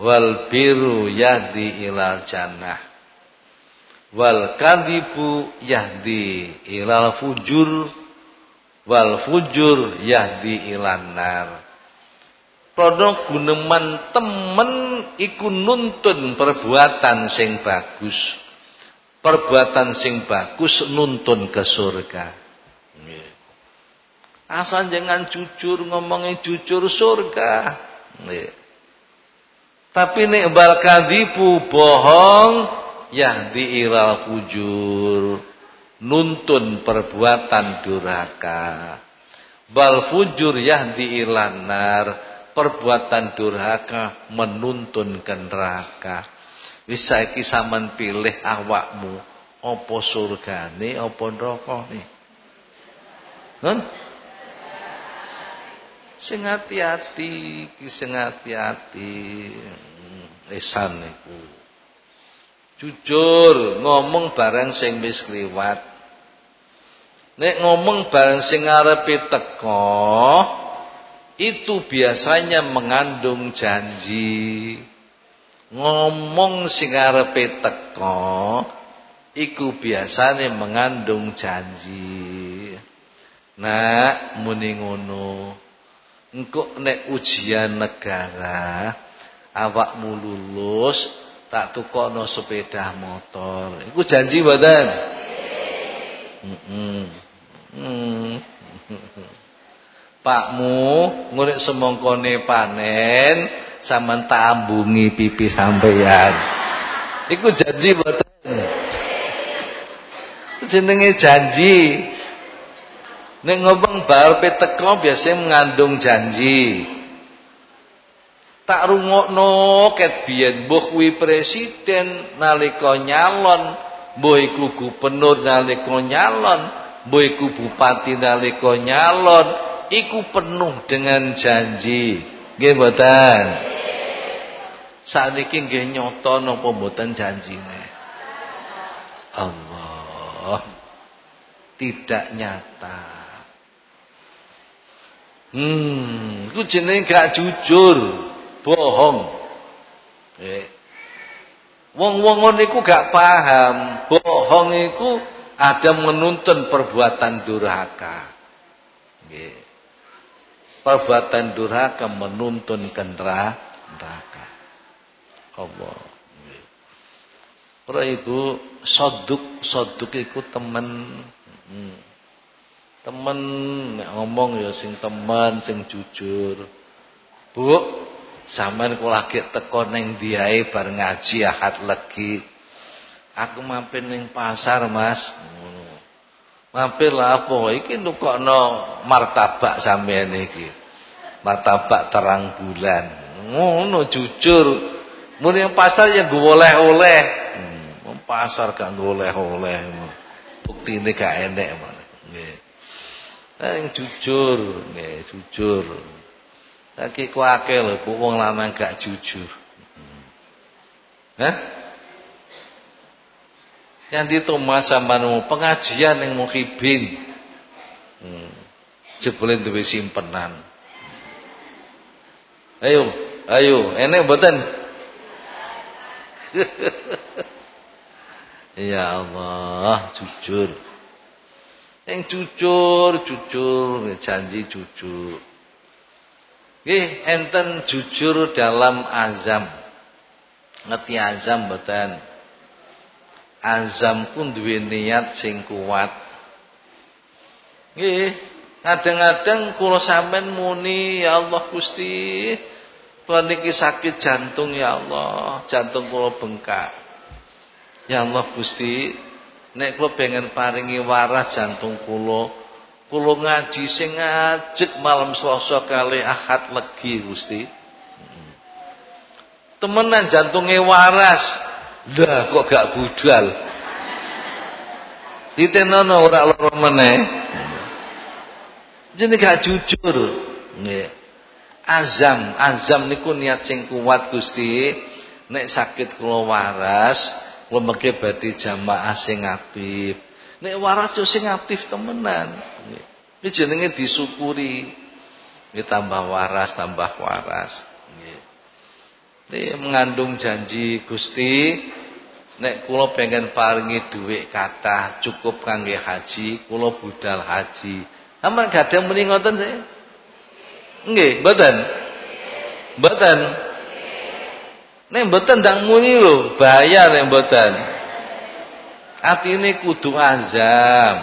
wal biru yahdi ilal jannah wal kadibu yahdi ilal fujur wal fujur yahdi ilan nar Padha guneman temen iku nuntun perbuatan sing bagus. Perbuatan sing bagus nuntun ke surga. Asal jangan jujur ngomongnya jujur surga. Tapi nek bal kadibu bohong yahdi ilal fujur nuntun perbuatan durhaka. Bal fujur yahdi ilanar perbuatan durhaka menuntun ke neraka. Wis saiki pilih awakmu apa surgane apa nerakane. Hah? Sing hati-hati, sing hati-hati. Hmm, niku. Jujur ngomong barang sing wis kliwat. Nek ngomong barang sing arepe teko, itu biasanya mengandung janji. Ngomong sing arepe teko iku biasanya mengandung janji. Nah, muni ngono. Engko nek ujian negara awakmu lulus tak tukokno sepeda motor. Iku janji. Hmm. Pakmu ngurik semongkone panen sampean tambungi pipi sampeyan. Iku janji mboten. Jenenge janji. Nek ngomong bar teko biasanya mengandung janji. Tak rungokno ket biyen mbuh presiden nalika nyalon, mbuh iku gubernur nalika nyalon, mbuh iku bupati nalika nyalon, iku penuh dengan janji. Nggih mboten? Sakniki nggih nyata napa mboten janjine? Allah tidak nyata. Hmm, iku jenenge gak jujur, bohong. Eh. Wong-wong niku gak paham, bohong iku ada menuntun perbuatan durhaka. Nggih perbuatan durhaka menuntun ke neraka. Allah. Para ibu soduk soduk iku temen hmm. Temen ngomong ya sing temen sing jujur. Bu, sampean kula lagi teko ning diae bar ngaji ahad legi. Aku mampir ning pasar, Mas. Mampir lah apa iki nukokno martabak sampean iki. Martabak terang bulan. Ngono jujur. Mun yang pasar ya gue oleh-oleh. Hmm, pasar gak oleh-oleh. Buktine gak enek. Nggih. Yang jujur, nggih, jujur. Lagi ku akeh lho wong lanang gak jujur. Hah? yang itu masa manu pengajian yang muhibin hmm. jebule duwe simpenan ayo ayo enek mboten ya Allah jujur yang jujur jujur janji jujur nggih enten jujur dalam azam. Ngerti azam mboten? Azam pun duwe niat sing kuat. Nggih, kadang-kadang kula sampean muni ya Allah Gusti, kula niki sakit jantung ya Allah, jantung kula bengkak. Ya Allah Gusti, nek kula pengen paringi waras jantung kula, kula ngaji sing ngajek malam Selasa kali Ahad legi Gusti. Temenan jantungnya waras, lah kok gak budal. Ditenono ora lara meneh. Jenenge gak jujur. Nggih. Azam, azam niku niat sing kuat Gusti. Nek sakit kula waras, mengke badhe jamaah sing apik. Nek waras yo sing aktif temenan. Iki jenenge disyukuri. Nggih tambah waras, tambah waras. Ini mengandung janji Gusti nek kula pengen paringi dhuwit kathah cukup kangge haji, kula budal haji. Aman gadah muni ngoten sih? Nggih, mboten. Mboten. Nek mboten ndang muni lho, bayar nek mboten. Atine kudu azam.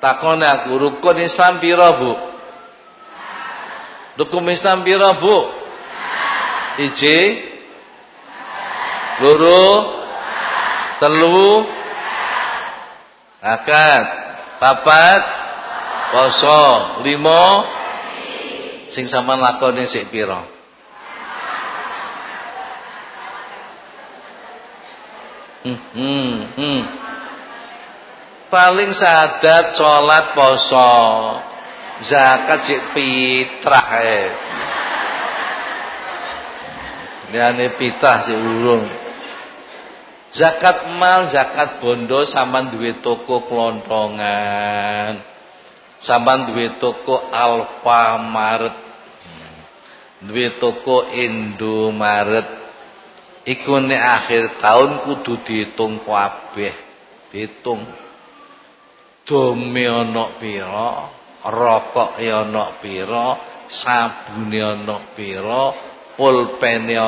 Takone aku rukun Islam pira, Bu? Rukun Islam pira, Bu? Iji Loro telu akad papat poso limo sing sampean lakoni sik pira hmm, hmm, hmm. paling sadat salat poso zakat cek fitrah eh Liane pitah sih urung Zakat mal, zakat bondo sampean duwe toko klontongan. Sampean duwe toko Alfamaret. Hmm. Duwe toko Indomaret. Iku nek akhir tahun kudu dihitung kabeh. Dihitung. Dome ana pira, rokok ana pira, sabune ana pira, pulpene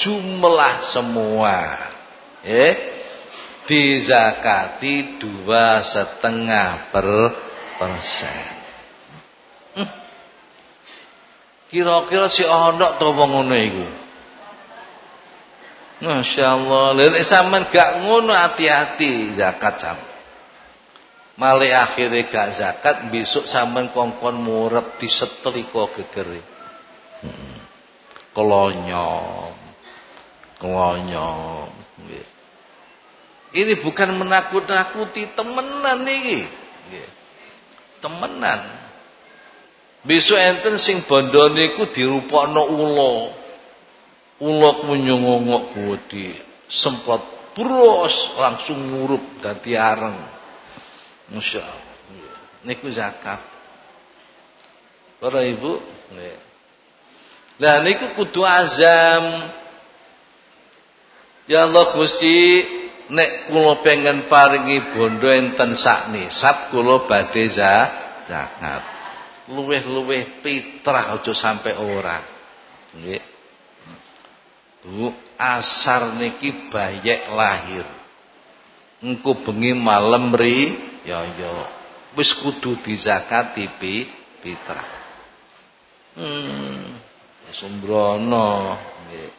jumlah semua eh dizakati dua setengah per persen hmm. Kira-kira si ono to wong ngono iku? Masya Allah Lha sampean gak ngono hati-hati. Zakat sam. Male akhirnya gak zakat besok sampean kongkon murep disetrika gegere. Hmm. Kelonyong. Kelonyong ini bukan menakut-nakuti temenan nih temenan besok enten sing bondo niku dirupakno ula. Ula menyongongok gede semprot bros langsung ngurup dadi Masya Allah. Niku zakat. Para ibu Nah niku kudu azam. Ya Allah Gusti nek kula pengen paringi bondo enten sak nisab kula badhe zakat. Luweh-luweh pitrah aja sampai ora. Nggih. Bu, asar niki bayek lahir. Engko bengi malam ri ya ya wis kudu dizakati pi fitrah. Hmm, sembrono nggih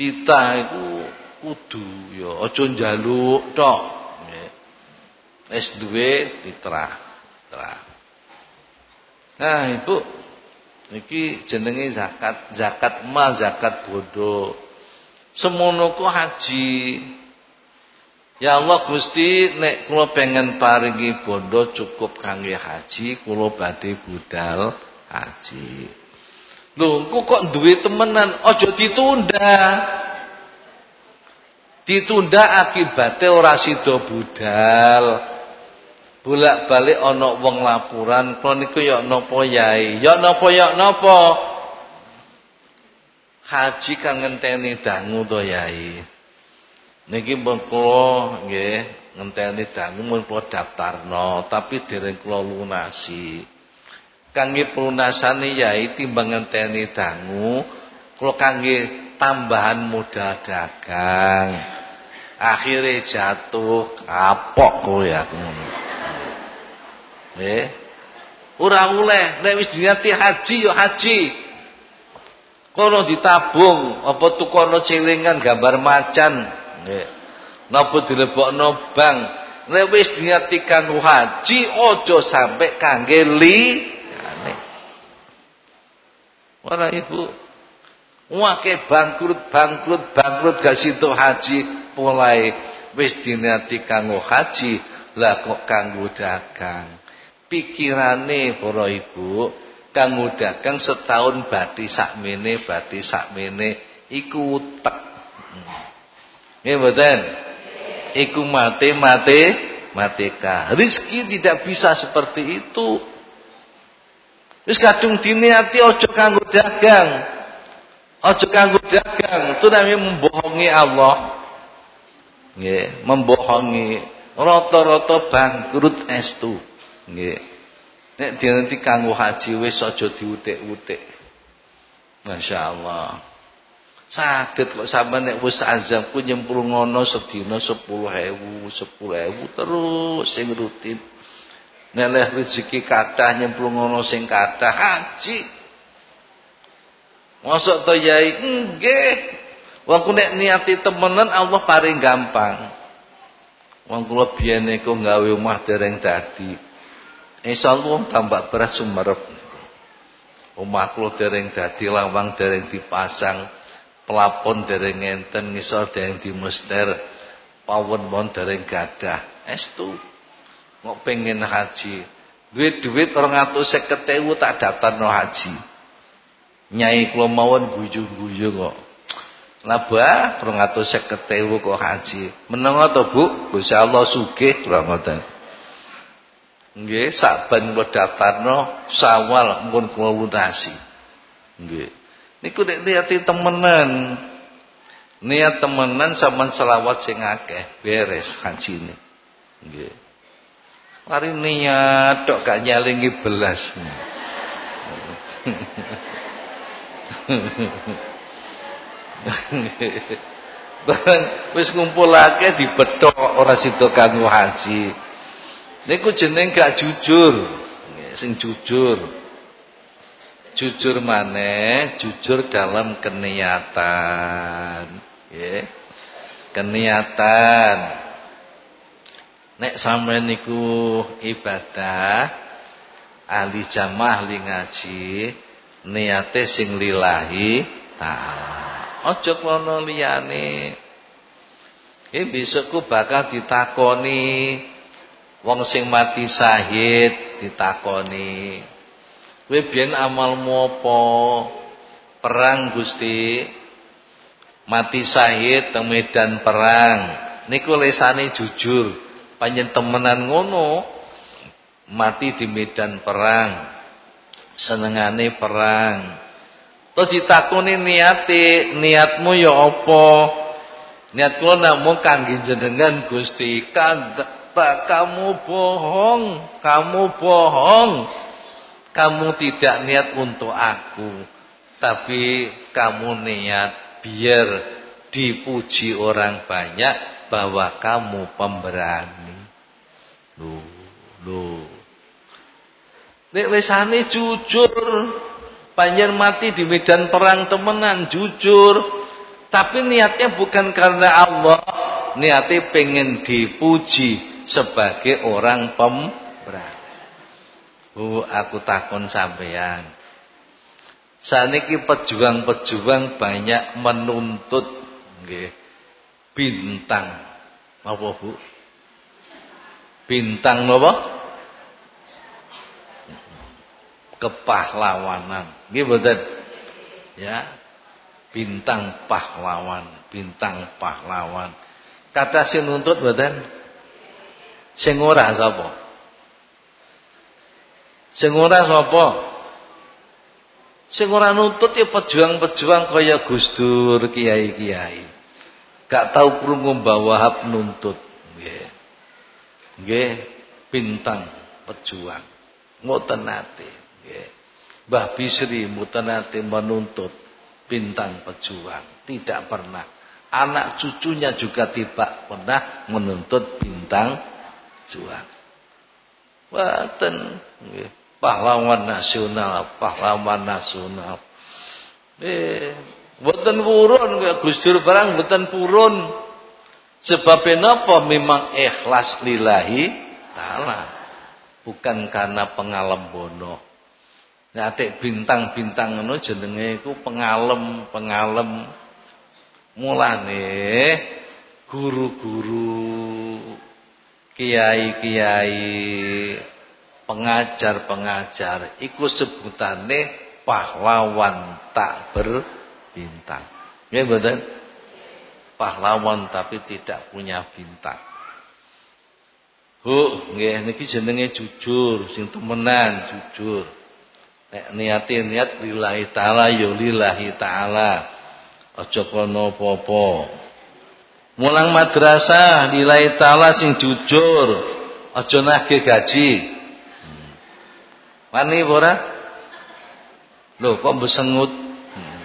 pitah iku kudu ya aja njaluk tok wis duwe fitrah fitrah nah ibu iki jenenge zakat zakat mal zakat bodo semono ku haji Ya Allah Gusti nek kula pengen paringi bondo cukup kangge haji kula badhe budal haji Lho, kok duwe temenan, aja ditunda. Ditunda akibate ora sida budal. Bolak-balik ana wong laporan, kula niku ya napa yai? Ya napa ya napa? Haji kan ngenteni dangu to yai. Niki pun kula ngenteni dangu mun kula daftarno, tapi dereng kula lunasi kangge pelunasane yai timbang ngenteni dangu kula kangge tambahan modal dagang akhirnya jatuh kapok kowe ya ngono eh? Ora oleh nek wis diniati haji yo haji. Kono ditabung apa tukono celengan gambar macan. Nggih napa dilebokno bank nek wis diniati kanggo haji aja sampe kangge li. Para ibu. Wake bangkrut bangkrut bangkrut gak situ haji. Mulai wis dinati kanggo haji lah kok kanggo dagang pikirane para ibu kanggo dagang setahun bati sakmene bati sakmene iku utek nggih mboten iku mate mate mateka rezeki tidak bisa seperti itu Wis kadung diniati aja kanggo dagang. Aja kanggo dagang, itu namanya membohongi Allah. Nggih, membohongi rata-rata bangkrut estu. Nggih. Nek dinanti kanggo haji wis aja diutik-utik. Masyaallah. Saged kok sampean nek wis azam ku ngono sedina 10.000, 10.000 terus sing rutin. Neleh rezeki kathah nyemplung ngono sing kathah haji. Mosok to yai nggih. Wong nek niati temenan Allah paling gampang. Wong kula biyen niku gawe omah dereng dadi. Insyaallah tambah beras sumerep. Omah kula dereng dadi, lawang dereng dipasang, pelapon dereng enten, ngisor dereng dimester, pawon mon dereng gadah. Estu Mau pengen haji. Duit-duit 250.000 tak datang no haji. Nyai kula mawon guyu-guyu kok. Lah bah 250.000 kok haji. Menengo to Bu? Gusti Allah sugih kula ngoten. Nggih, saben kula daftarno Sawal mun kula lunasi. Nggih. Niku nek niati temenan. Niat temenan sampean selawat sing akeh beres hajine. Nggih. Mari niat tok gak nyalingi belas. Barang wis ngumpulake dibethok ora sida kanggo haji. Niku jeneng gak jujur. Sing jujur. Jujur maneh, jujur dalam keniatan. Nggih. Keniatan. Nek sampeyan niku ibadah ahli jamaah li ngaji niate sing lillahi taala. Aja krono liyane. Besokku bakal ditakoni wong sing mati syahid ditakoni. Kowe biyen amalmu apa? Perang Gusti. Mati syahid teng medan perang. Niku lesane jujur panjen temenan ngono mati di medan perang senengane perang terus ditakoni niate niatmu ya apa niat kula namung kangge jenengan Gusti tak kamu bohong. Kamu bohong. Kamu tidak niat untuk aku. Tapi kamu niat biar dipuji orang banyak bahwa kamu pemberani. Loh, loh. Nek lesane jujur, panjen mati di medan perang temenan jujur, tapi niatnya bukan karena Allah, niatnya pengen dipuji sebagai orang pemberani. Bu, aku takon sampean. Saniki pejuang-pejuang banyak menuntut nggih bintang. Apa Bu? Bintang napa? Kepahlawanan. Nggih mboten? Ya. Bintang pahlawan, bintang pahlawan. Kata sing nuntut mboten? Sing ora sapa? Sing ora sapa? Sing ora ya pejuang-pejuang kaya Gus Dur, kiai-kiai. Gak tahu krungu Mbah Wahab nuntut. Nggih. Nggih, bintang pejuang. Mboten nate, nggih. Mbah Bisri mboten nate menuntut bintang pejuang, tidak pernah. Anak cucunya juga tidak pernah menuntut bintang Mboten nggih. Pahlawan nasional, pahlawan nasional. Eh, Mboten purun Gus Dur barang mboten purun. Sebab napa memang ikhlas lillahi taala. Bukan karena pengalem bono. Ngatik bintang-bintang ngono jenenge iku pengalem-pengalem. Mulane guru-guru kiai-kiai pengajar-pengajar iku sebutane pahlawan tak ber bintang. Ya betul. Pahlawan tapi tidak punya bintang. Hu, nggih niki jenenge jujur, sing temenan jujur. Nek niati niat lillahi taala ya lillahi taala. Aja kono apa-apa. Mulang madrasah lillahi taala sing jujur. Aja nagih gaji. Hmm. Wani ora? Lho kok besengut? Hmm.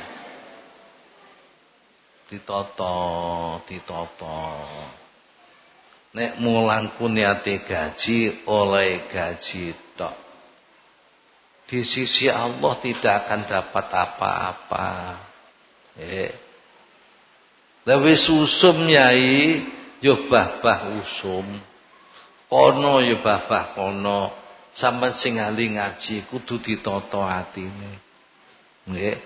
Ditoto, ditoto. Nek mulangku niate gaji oleh gaji tok. Di sisi Allah tidak akan dapat apa-apa. Eh. Lebih susum nyai, yo bah-bah usum. Kono yo bah-bah kono. Sampai sing ahli ngaji kudu ditoto atine. Nggih.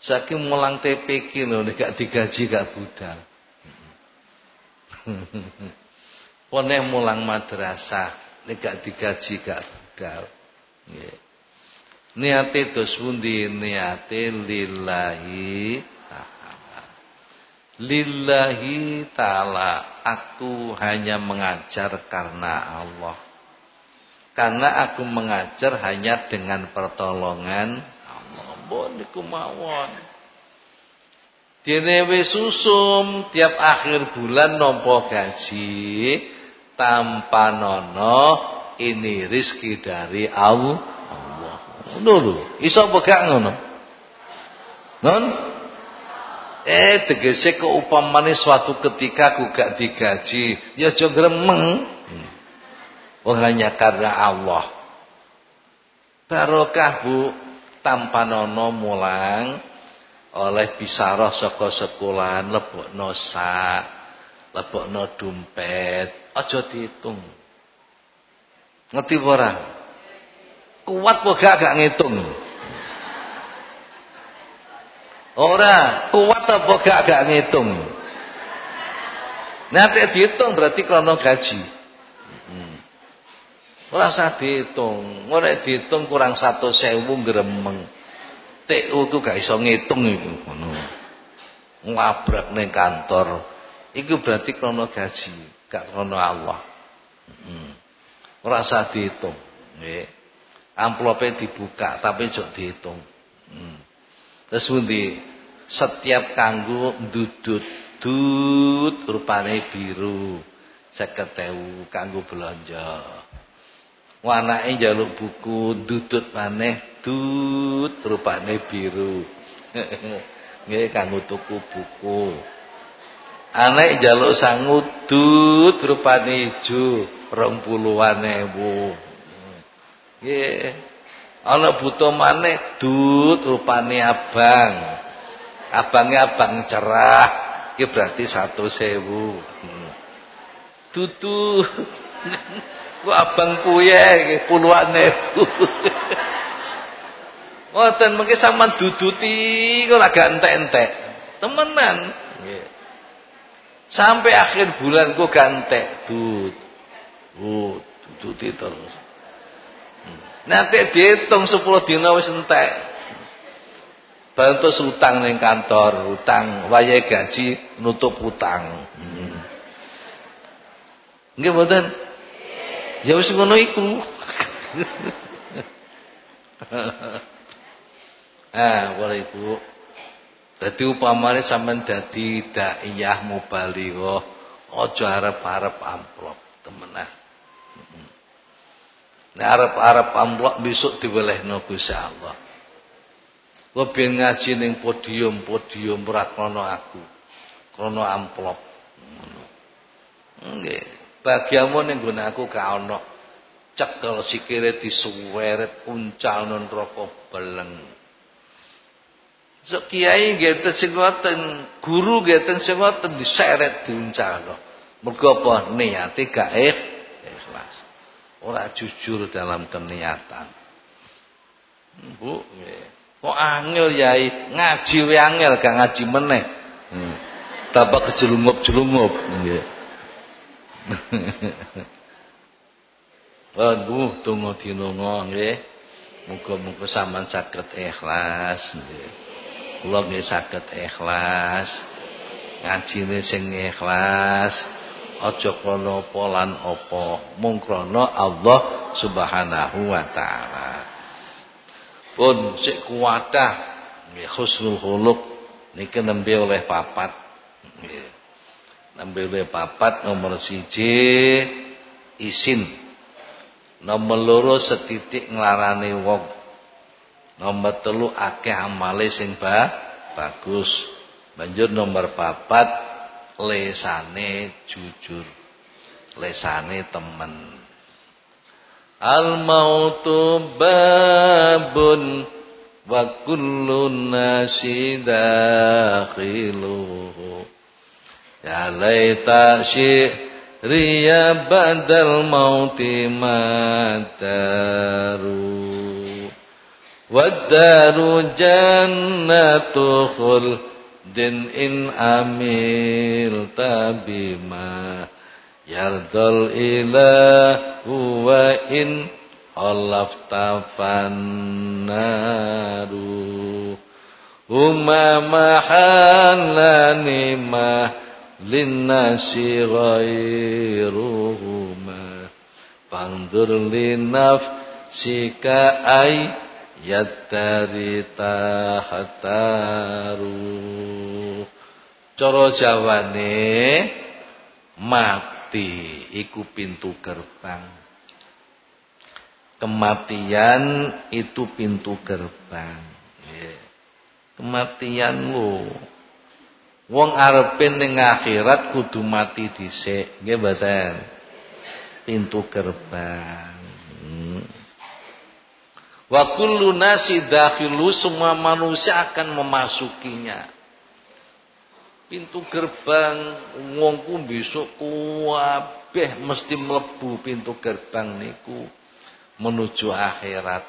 Saiki mulang TPK lho nek gak digaji gak budal. Poneh mulang madrasah, nek gak digaji gak budal. Nggih. Niate dos pundi? Niate lillahi. Lillahi ta'ala, aku hanya mengajar karena Allah. Karena aku mengajar hanya dengan pertolongan Allah. Mbok niku mawon. Dene wis susum tiap akhir bulan nompo gaji tanpa nono ini rizki dari Allah. Ngono lho, iso apa gak ngono? Non? Eh tegese keupamane suatu ketika aku gak digaji, ya aja gremeng. Hmm. Oh hanya karena Allah. Barokah Bu tanpa nono mulang oleh bisaroh saka sekolahan lebokno sak lebokno dompet aja dihitung ngerti ora kuat apa gak gak ngitung ora kuat apa gak gak ngitung nanti dihitung berarti krono gaji hmm. ora usah dihitung ora dihitung kurang satu sewu gremeng TU ku gak iso ngitung iku ngono. Ngabrak ning kantor. Iku berarti krono gaji, gak krono Allah. Hmm. Ora usah dihitung. Amplope dibuka tapi jok dihitung. Hmm. Terus? Setiap kanggo ndudut dut rupane biru. 50.000 kanggo belanja. Wanake njaluk buku dudut maneh dut rupane biru. Nggih kanggo tuku buku. Anek njaluk sangu dut rupane ijo 20.000. Nggih. Ana buta maneh dut rupane abang. Abange abang cerah. Iki berarti 100.000. Hmm. Dudu. Ku abang kuye puluhan ewu. Ngoten mengke sampean duduti kok agak entek-entek. Temenan. Sampai akhir bulan kok gantek dud. Oh, duduti terus. Hmm. Nanti dihitung 10 dina wis entek. Bantu utang ning kantor, utang wayahe gaji nutup utang. Hmm. Nggih mboten? Ya wis ngono iku. Ah, boleh Ibu. Dadi upamane sampean dadi daiyah mubalighah, aja arep-arep amplop, temenan. Heeh. Nek arep-arep amplop besok diwelehno Gusti Allah. Kowe ben ngaji ning podium-podium ora krana aku. Krana amplop. Nggih. Bagiamu ning gone aku ka ana cekel sikile disuweret uncal non rokok beleng. So kiai ngeten sing ngoten, guru ngeten sing ngoten diseret diuncalno. Mergo apa? Niate gak ikhlas. Ora jujur dalam keniatan. Bu. Kok angel yai ngaji we angel gak ngaji meneh. Hmm. Tambah kejelungup-jelungup Bu, tunggu dinonga nggih. Muga-muga sampean saged ikhlas nggih. kula nggih saged ikhlas ngajine sing ikhlas aja krana apa lan apa mung krana Allah Subhanahu wa taala. Pun sik kuwadah nggih husnul khuluq. Niki nembe oleh papat. Nggih. Nembe oleh papat nomor siji isin. Nomor loro setitik nglarani wong. Nomor telu akeh amale sing ba bagus. Banjur nomor papat lesane jujur lesane temen. Al mautu babun wa kullu nasi dakhiluhu Ya laita syi'riya ba'dal mauti mataru. Wadaru jannatu khuldin in amil tabima yardal ilahu wa in halafta fannaru huma mahallani ma linnasi ghairuhuma. Fandur linafsika ay yattari tahtaru cara jawane mat mati iku pintu gerbang. Kematian itu pintu gerbang. Kematian lo. Wong arepin ning akhirat kudu mati dhisik, nggih mboten? Pintu gerbang. Hmm. Wa kullu nasi dakhilu semua manusia akan memasukinya. Pintu gerbang wongku besok kuabeh mesti mlebu pintu gerbang niku menuju akhirat.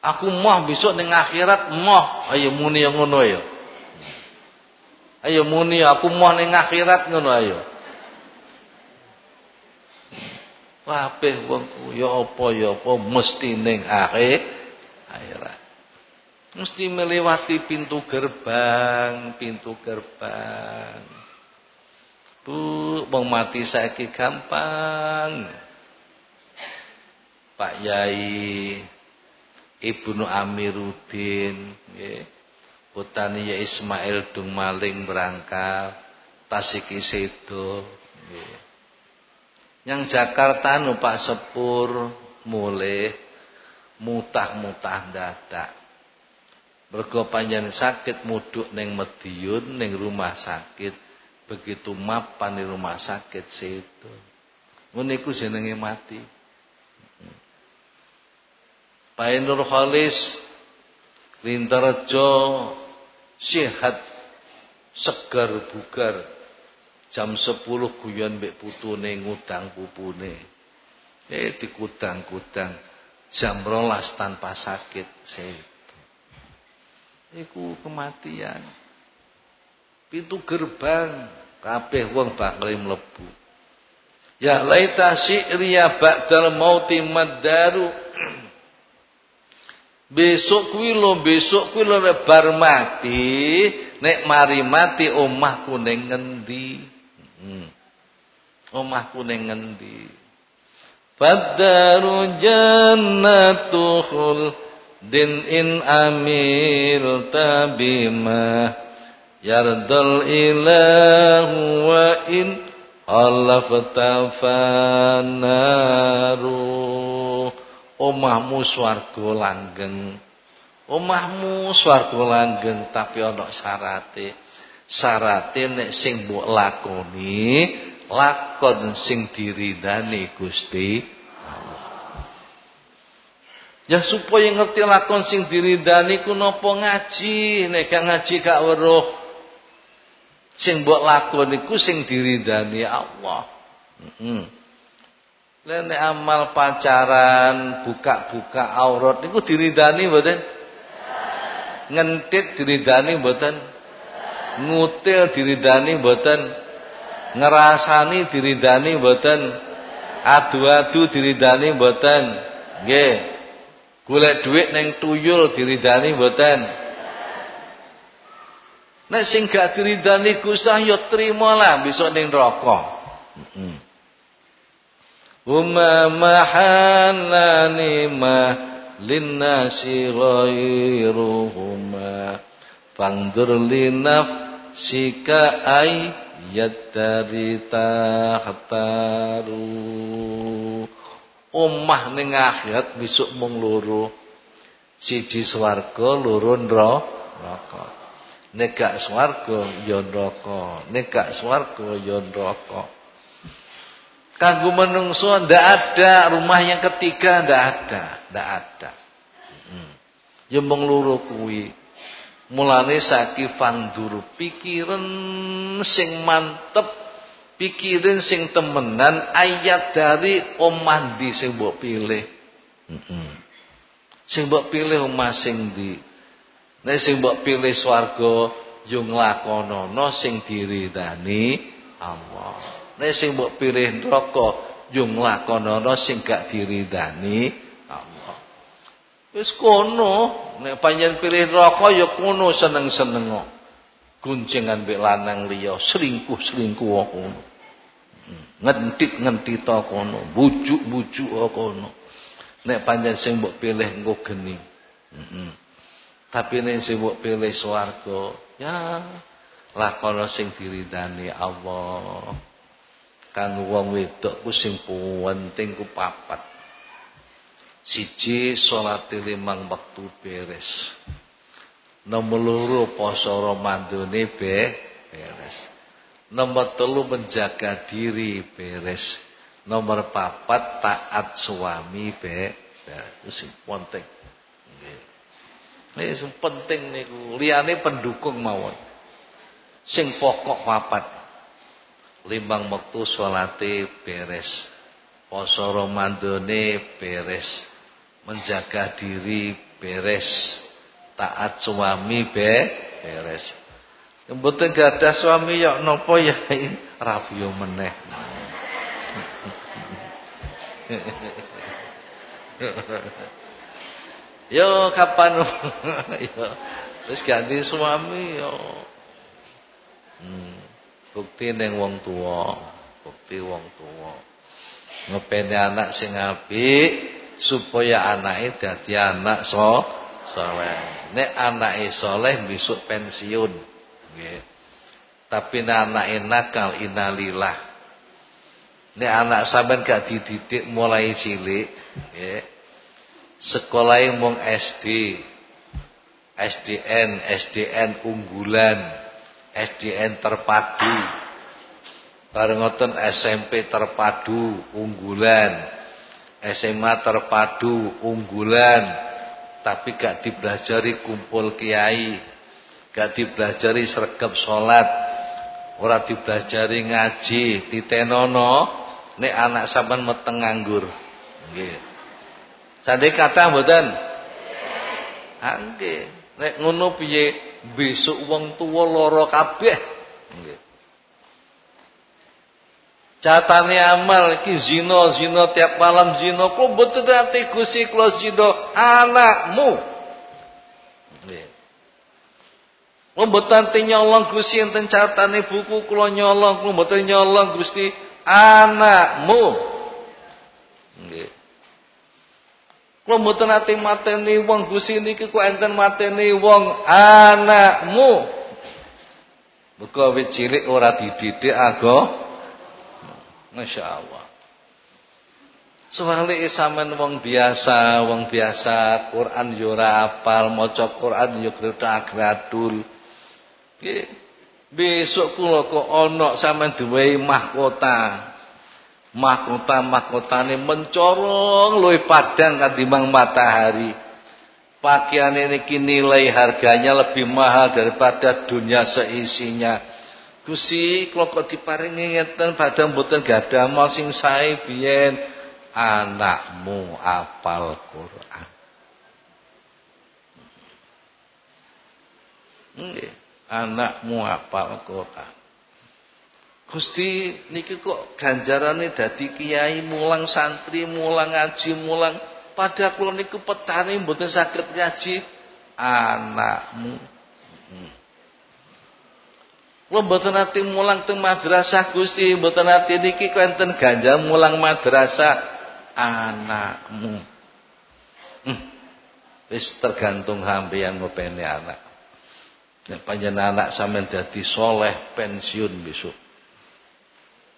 Aku mau besok ning akhirat mau ayo muni ngono ya. Ayo muni aku mau ning akhirat ngono ayo kabeh wongku ya apa ya apa mesti ning akhir akhirat Mesti melewati pintu gerbang, pintu gerbang. Bu, wong mati saiki gampang. Pak Yai Ibnu Amiruddin nggih. Putane ya Ismail dung maling berangkal, tasiki sedo nggih. Yang Jakarta nu Pak Sepur mulai mutah-mutah dadak. Mergo panjang sakit muduk neng Mediun neng rumah sakit begitu mapan di rumah sakit situ. Uniku jenenge mati. Pak Nur Khalis Lintarjo sehat segar bugar jam 10 guyon mbek putune ngudang pupune eh dikudang-kudang jam rolas tanpa sakit sehat iku kematian. Pintu gerbang kabeh wong bakal mlebu. Ya laita syi'riya ba'dal mauti maddaru. Besok kuwi lho, besok kuwi lho bar mati, nek mari mati omahku ning ngendi? Hmm. Omahku ning ngendi? Faddaru jannatuhul din in amil tabima yardal ilahu wa in alafta fanaru omahmu swarga langgeng omahmu swarga langgeng tapi ana syarate syarate sing mbok lakoni lakon sing diridani Gusti Ya supaya ngerti lakon sing diridani ku napa ngaji, nek ngaji gak weruh. Sing mbok lakon iku sing diridani Allah. Heeh. Lene amal pacaran, buka-buka aurat niku diridani mboten? Ngentit diridani mboten? Ngutil diridani mboten? Ngerasani diridani mboten? Adu-adu diridani mboten? Nggih. Golek duit neng tuyul diridani mboten. Nek sing gak diridani Gusti ya trimalah besok ning neraka. Heeh. Umma mahalani ma linnasi ghairuhuma fangdur ay yadari tahtaru omah ning akhirat besok mung loro. Siji swarga loro neraka. Nek gak swarga ya neraka. Nek gak swarga ya neraka. Kanggo menungso ndak ada. Rumah yang ketiga ndak ada. Ndak ada. Hmm. ya mung mulane saiki fanduru pikiran sing mantep pikirin sing temenan ayat dari omah di sing mbok pilih? Heeh sing mbok pilih omah sing di nek sing mbok pilih swarga yo nglakonana sing diridani Allah. Nek sing mbok pilih neraka yo nglakonana sing gak diridani Wis kono, nek panjen pilih neraka ya kono seneng-seneng kok. Guncingan mbek lanang liya, selingkuh-selingkuh kono. Hmm, ngentit-ngentit kono, bujuk-bujuk kono. Nek panjen sing mbok pilih engko geni. Heeh. Tapi nek sing mbok pilih swarga, ya lakono sing diridani Allah. Kang wong wedok ku sing penting ku papat. Siji salat limang waktu beres. Nomor loro poso Ramadhane be beres. Nomor telu menjaga diri beres. Nomor papat taat suami be beres. Penting. Ini penting niku. Liyane pendukung mawon. Sing pokok papat. Limang waktu salate beres. Poso Ramadhane beres menjaga diri beres. Taat suami be beres. Mboten gadah suami ya napa ya rabiyo meneh. Yo kapan? Yo wis ganti suami yo. Hmm, bukti ning wong tuwa bukti wong tuwa ngepene anak sing apik supaya anake dadi anak so soleh. Nek anake soleh besok pensiun. Tapi nek anake nakal innalillah. Nek anak sampean gak dididik mulai cilik, nggih. Sekolahe mung SD. SDN, SDN unggulan, SDN terpadu. Bareng ngoten SMP terpadu unggulan. SMA terpadu unggulan. Tapi gak dipelajari kumpul kiai. Gak dipelajari sergap sholat. Ora dipelajari ngaji. Titenono nek anak sampean meteng nganggur. Nggih. Sande kata mboten? Nggih. Nek ngono piye? Besok wong tuwa lara kabeh. Nggih Catane amal ki zina zina tiap malam zina kok betul ati Gusti kula zina anakmu. Kula mboten nyolong Gusti enten catane buku kula nyolong mboten nyolong Gusti anakmu. Nggih. Kula mboten ati mateni wong Gusti niki kok enten mateni wong anakmu. Muga wit cilik ora dididik agama Masya Allah. Soale sampean wong biasa, wong biasa, Quran yo ora apal, maca Quran yo gretak-gradul. Nggih. Besok kula kok ana sampean duwe mahkota. Mahkota-mahkotane mencorong luwih padang katimbang matahari. Pakaian ini nilai harganya lebih mahal daripada dunia seisinya. Gusti kula kok diparingi ngeten badhe mboten gadah mal sing sae biyen anakmu apal Quran. Nggih, anakmu apal Quran. Gusti niki kok ganjarane dadi kiai mulang santri mulang ngaji mulang pada kula niku petani mboten saged ngaji anakmu. Hmm. Kula mboten mulang teng madrasah Gusti, mboten ati niki enten ganja mulang madrasah anakmu. Hmm. Wis tergantung yang ngopeni anak. Nek panjenengan anak sampean dadi soleh pensiun besok.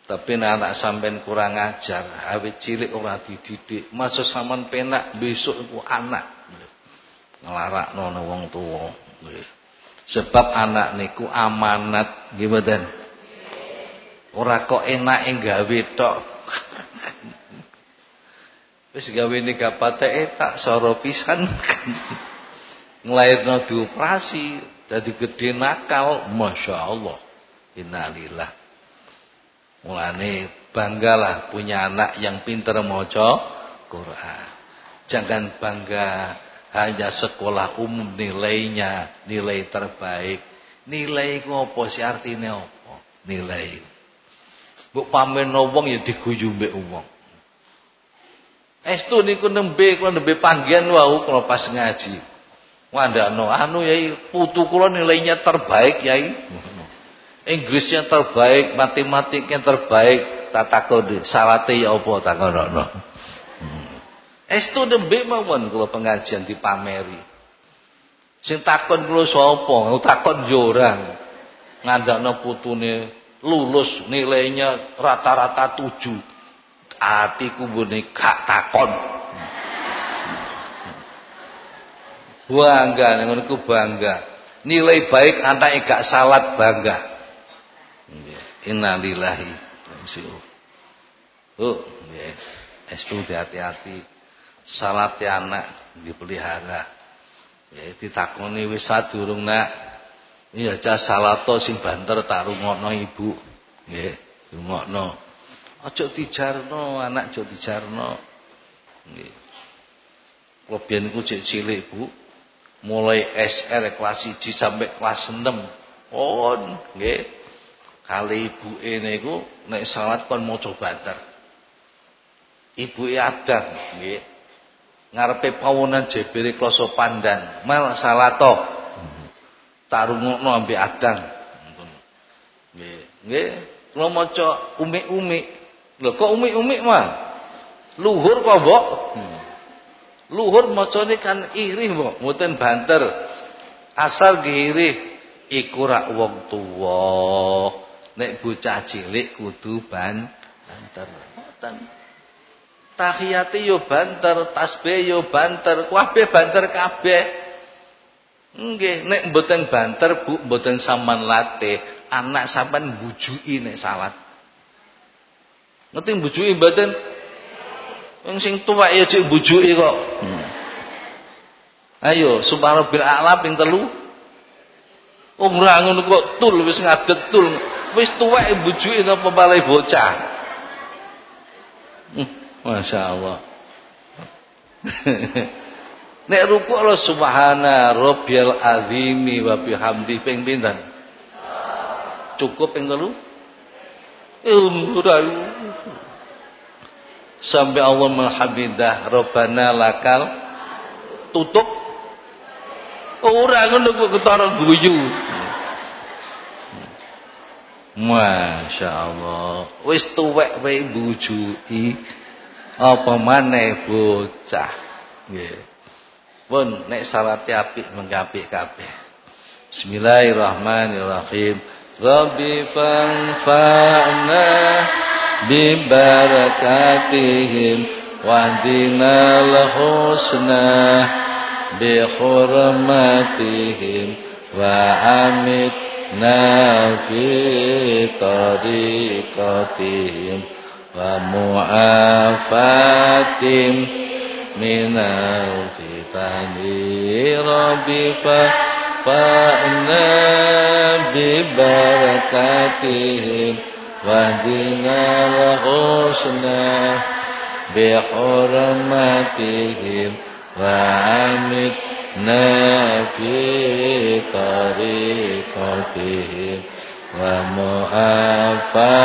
Tapi anak sampean kurang ajar, awet cilik ora dididik, masa sampean penak besok iku anak. Nglarakno wong tuwa. Sebab anak niku amanat, nggih mboten? Ora kok enak gawe tok. Wis gawe nikah pateke tak soro pisan. Nglairno dioperasi, dadi gede nakal, Masya Allah. Innalillah. Mulane banggalah punya anak yang pinter maca Quran. Jangan bangga hanya sekolah umum nilainya nilai terbaik. Nilai ngopo sih artinya apa? Nilai. Mbok pamer wong ya diguyu mbek wong. Estu niku nembe kula nembe panggihan wau kula pas ngaji. Wandakno anu yai putu kula nilainya terbaik yai. Inggrisnya terbaik, matematiknya terbaik, tak takon salate ya apa takonono. Estu nembe mawon kula pengajian dipameri. Sing takon kula sapa? Takon yo ora. Ngandakno putune lulus nilainya rata-rata tujuh. Atiku mbune gak takon. Bangga ngono bangga. Nilai baik anake gak salat bangga. Innalillahi. Oh nggih. Estu hati-hati salat anak dipelihara ya ditakoni wis sadurung nak iya cah salato sing banter tak rungokno ibu nggih rungokno Aja dijarno, anak aja dijarno. Nggih. Kula biyen iku cek cilik, Bu. Mulai SR kelas 1 sampai kelas 6. Oh, nggih. Kali ibuke niku nek salat kon maca banter. Ibuke adang, nggih. Ngarepe pawunan jebere kloso pandan, mel salato. Tak rungokno ambek adang. Nggih, nggih. Kula maca umi-umi Lho kok umi-umi mah? Luhur kok, Mbok? Hmm. Luhur macane kan irih, Mbok, mboten banter. Asal girih iku rak wong tuwa. Nek bocah cilik kudu ban banter. Mboten. Tahiyate yo banter, tasbih yo banter, kabeh banter kabeh. Nggih, nek mboten banter, Bu, mboten sampean latih, anak sampean bujuki nek salat. Ngerti bujuki mboten? Wong sing tuwek ya cek bujuki kok. Hmm. Ayo, subhana bil a'la ping telu. Oh ora ngono kok tul wis ngadet tul. Wis tuwek bujuki napa balai bocah. Hmm, Masya Allah. Nek rukuk lo subhana rabbiyal azimi wa bihamdi ping pinten? Cukup ping telu? Sampai Allah menghamidah Rabbana lakal tutup orang ngono kok ketara guyu. Masya Allah Wis tuwek wae bujui Apa maneh bocah? Nggih. Pun nek salat apik mengapik kabeh. Bismillahirrahmanirrahim. Rabbi fanfa'na bibarakatihim wahdinal husna bi hurmatihim wa amitna fi tariqatihim wa mu'afatim minal fitani rabbi fa وفأنا ببركاتهم واهدنا الحسنى بحرمتهم وعمتنا في طريقتهم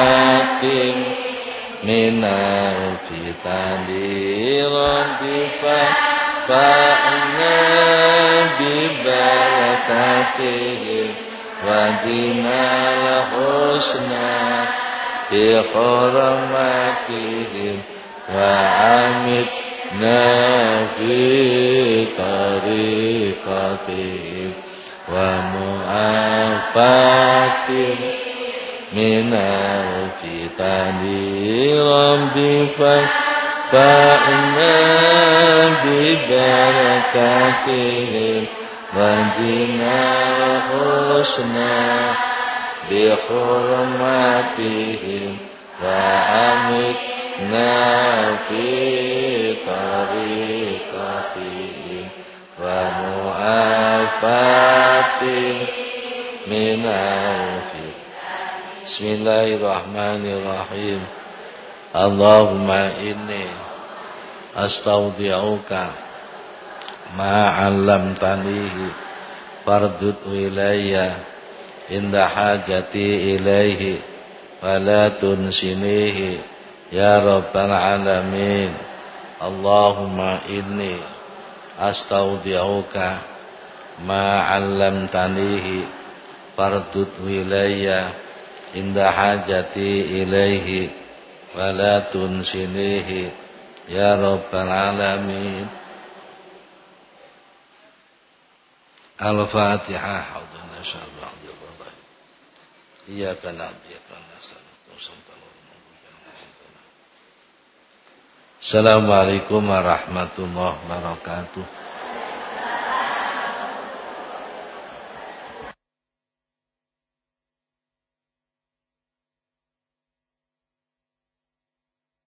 ومعافاتهم من الفتن رب فأنا ببركاتهم ودنا الحسنى بحرماتهم وعمتنا في طريقتهم ومعافاتهم من الفتن ربي فأنا ببركاتهم وجنا الحسنى بحرماتهم وأمتنا في طريقتهم ومعافاتهم من الفتن Bismillahirrahmanirrahim. Allahumma inni astaudi'uka ma'allam tanihi fardut ilayya inda hajati ilaihi walatun sinihi ya rabbal alamin. Allahumma inni astaudi'uka ma'allam tanihi fardut ilayya inda hajati ilaihi wala tunsilihi ya rabbal alamin. Al-Fatihah Haudana syarul hadir bapak Iyaka na'abdi Iyaka Assalamualaikum warahmatullahi wabarakatuh.